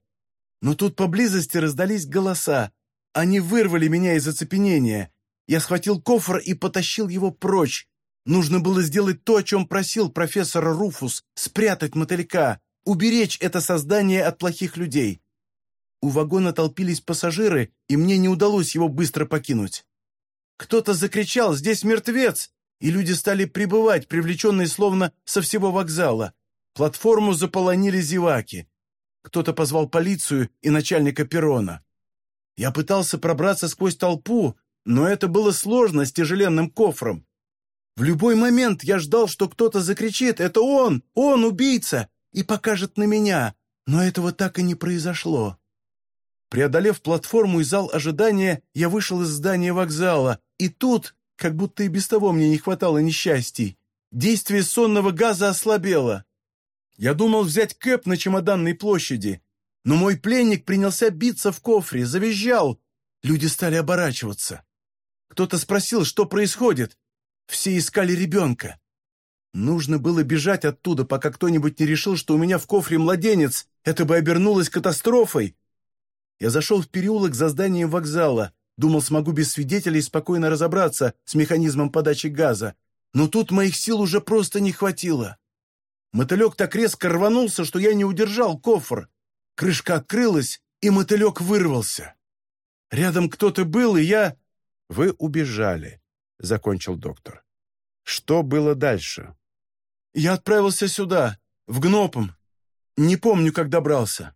Но тут поблизости раздались голоса. Они вырвали меня из оцепенения. Я схватил кофр и потащил его прочь. Нужно было сделать то, о чем просил профессор Руфус, спрятать мотылька, уберечь это создание от плохих людей. У вагона толпились пассажиры, и мне не удалось его быстро покинуть. Кто-то закричал «Здесь мертвец!» и люди стали прибывать, привлеченные словно со всего вокзала. Платформу заполонили зеваки. Кто-то позвал полицию и начальника перрона. Я пытался пробраться сквозь толпу, но это было сложно с тяжеленным кофром. В любой момент я ждал, что кто-то закричит «Это он! Он убийца!» и покажет на меня, но этого так и не произошло. Преодолев платформу и зал ожидания, я вышел из здания вокзала, и тут, как будто и без того мне не хватало несчастий, действие сонного газа ослабело. Я думал взять кэп на чемоданной площади, но мой пленник принялся биться в кофре, завизжал. Люди стали оборачиваться. Кто-то спросил, что происходит. Все искали ребенка. Нужно было бежать оттуда, пока кто-нибудь не решил, что у меня в кофре младенец. Это бы обернулось катастрофой. Я зашел в переулок за зданием вокзала. Думал, смогу без свидетелей спокойно разобраться с механизмом подачи газа. Но тут моих сил уже просто не хватило. Мотылек так резко рванулся, что я не удержал кофр. Крышка открылась, и мотылек вырвался. Рядом кто-то был, и я...» «Вы убежали», — закончил доктор. «Что было дальше?» «Я отправился сюда, в Гнопом. Не помню, как добрался.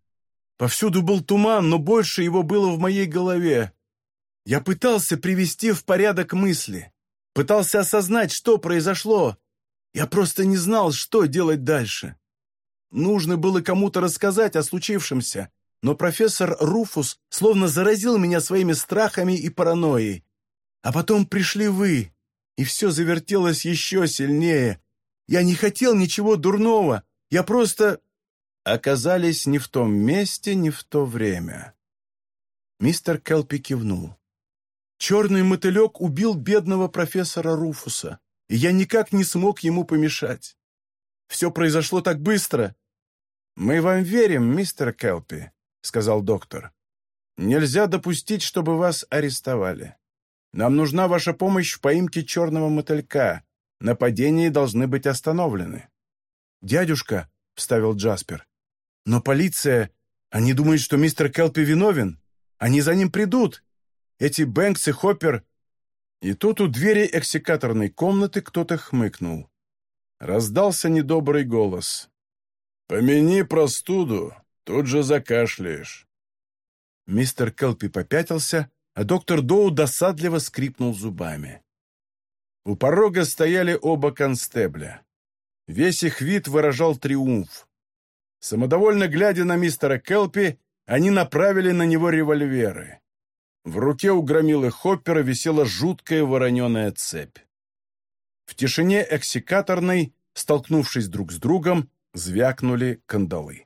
Повсюду был туман, но больше его было в моей голове. Я пытался привести в порядок мысли, пытался осознать, что произошло. Я просто не знал, что делать дальше. Нужно было кому-то рассказать о случившемся, но профессор Руфус словно заразил меня своими страхами и паранойей. А потом пришли вы, и все завертелось еще сильнее. Я не хотел ничего дурного, я просто... Оказались не в том месте, не в то время. Мистер Келпи кивнул. Черный мотылек убил бедного профессора Руфуса, и я никак не смог ему помешать. Все произошло так быстро. «Мы вам верим, мистер Келпи», — сказал доктор. «Нельзя допустить, чтобы вас арестовали. Нам нужна ваша помощь в поимке черного мотылька. Нападения должны быть остановлены». «Дядюшка», — вставил Джаспер, — «но полиция... Они думают, что мистер Келпи виновен. Они за ним придут. Эти Бэнкс и Хоппер...» И тут у двери эксекаторной комнаты кто-то хмыкнул. Раздался недобрый голос. «Помяни простуду, тут же закашляешь». Мистер Келпи попятился, а доктор Доу досадливо скрипнул зубами. У порога стояли оба констебля. Весь их вид выражал триумф. Самодовольно глядя на мистера Келпи, они направили на него револьверы. В руке у громилы Хоппера висела жуткая вороненая цепь. В тишине эксикаторной, столкнувшись друг с другом, звякнули кандалы.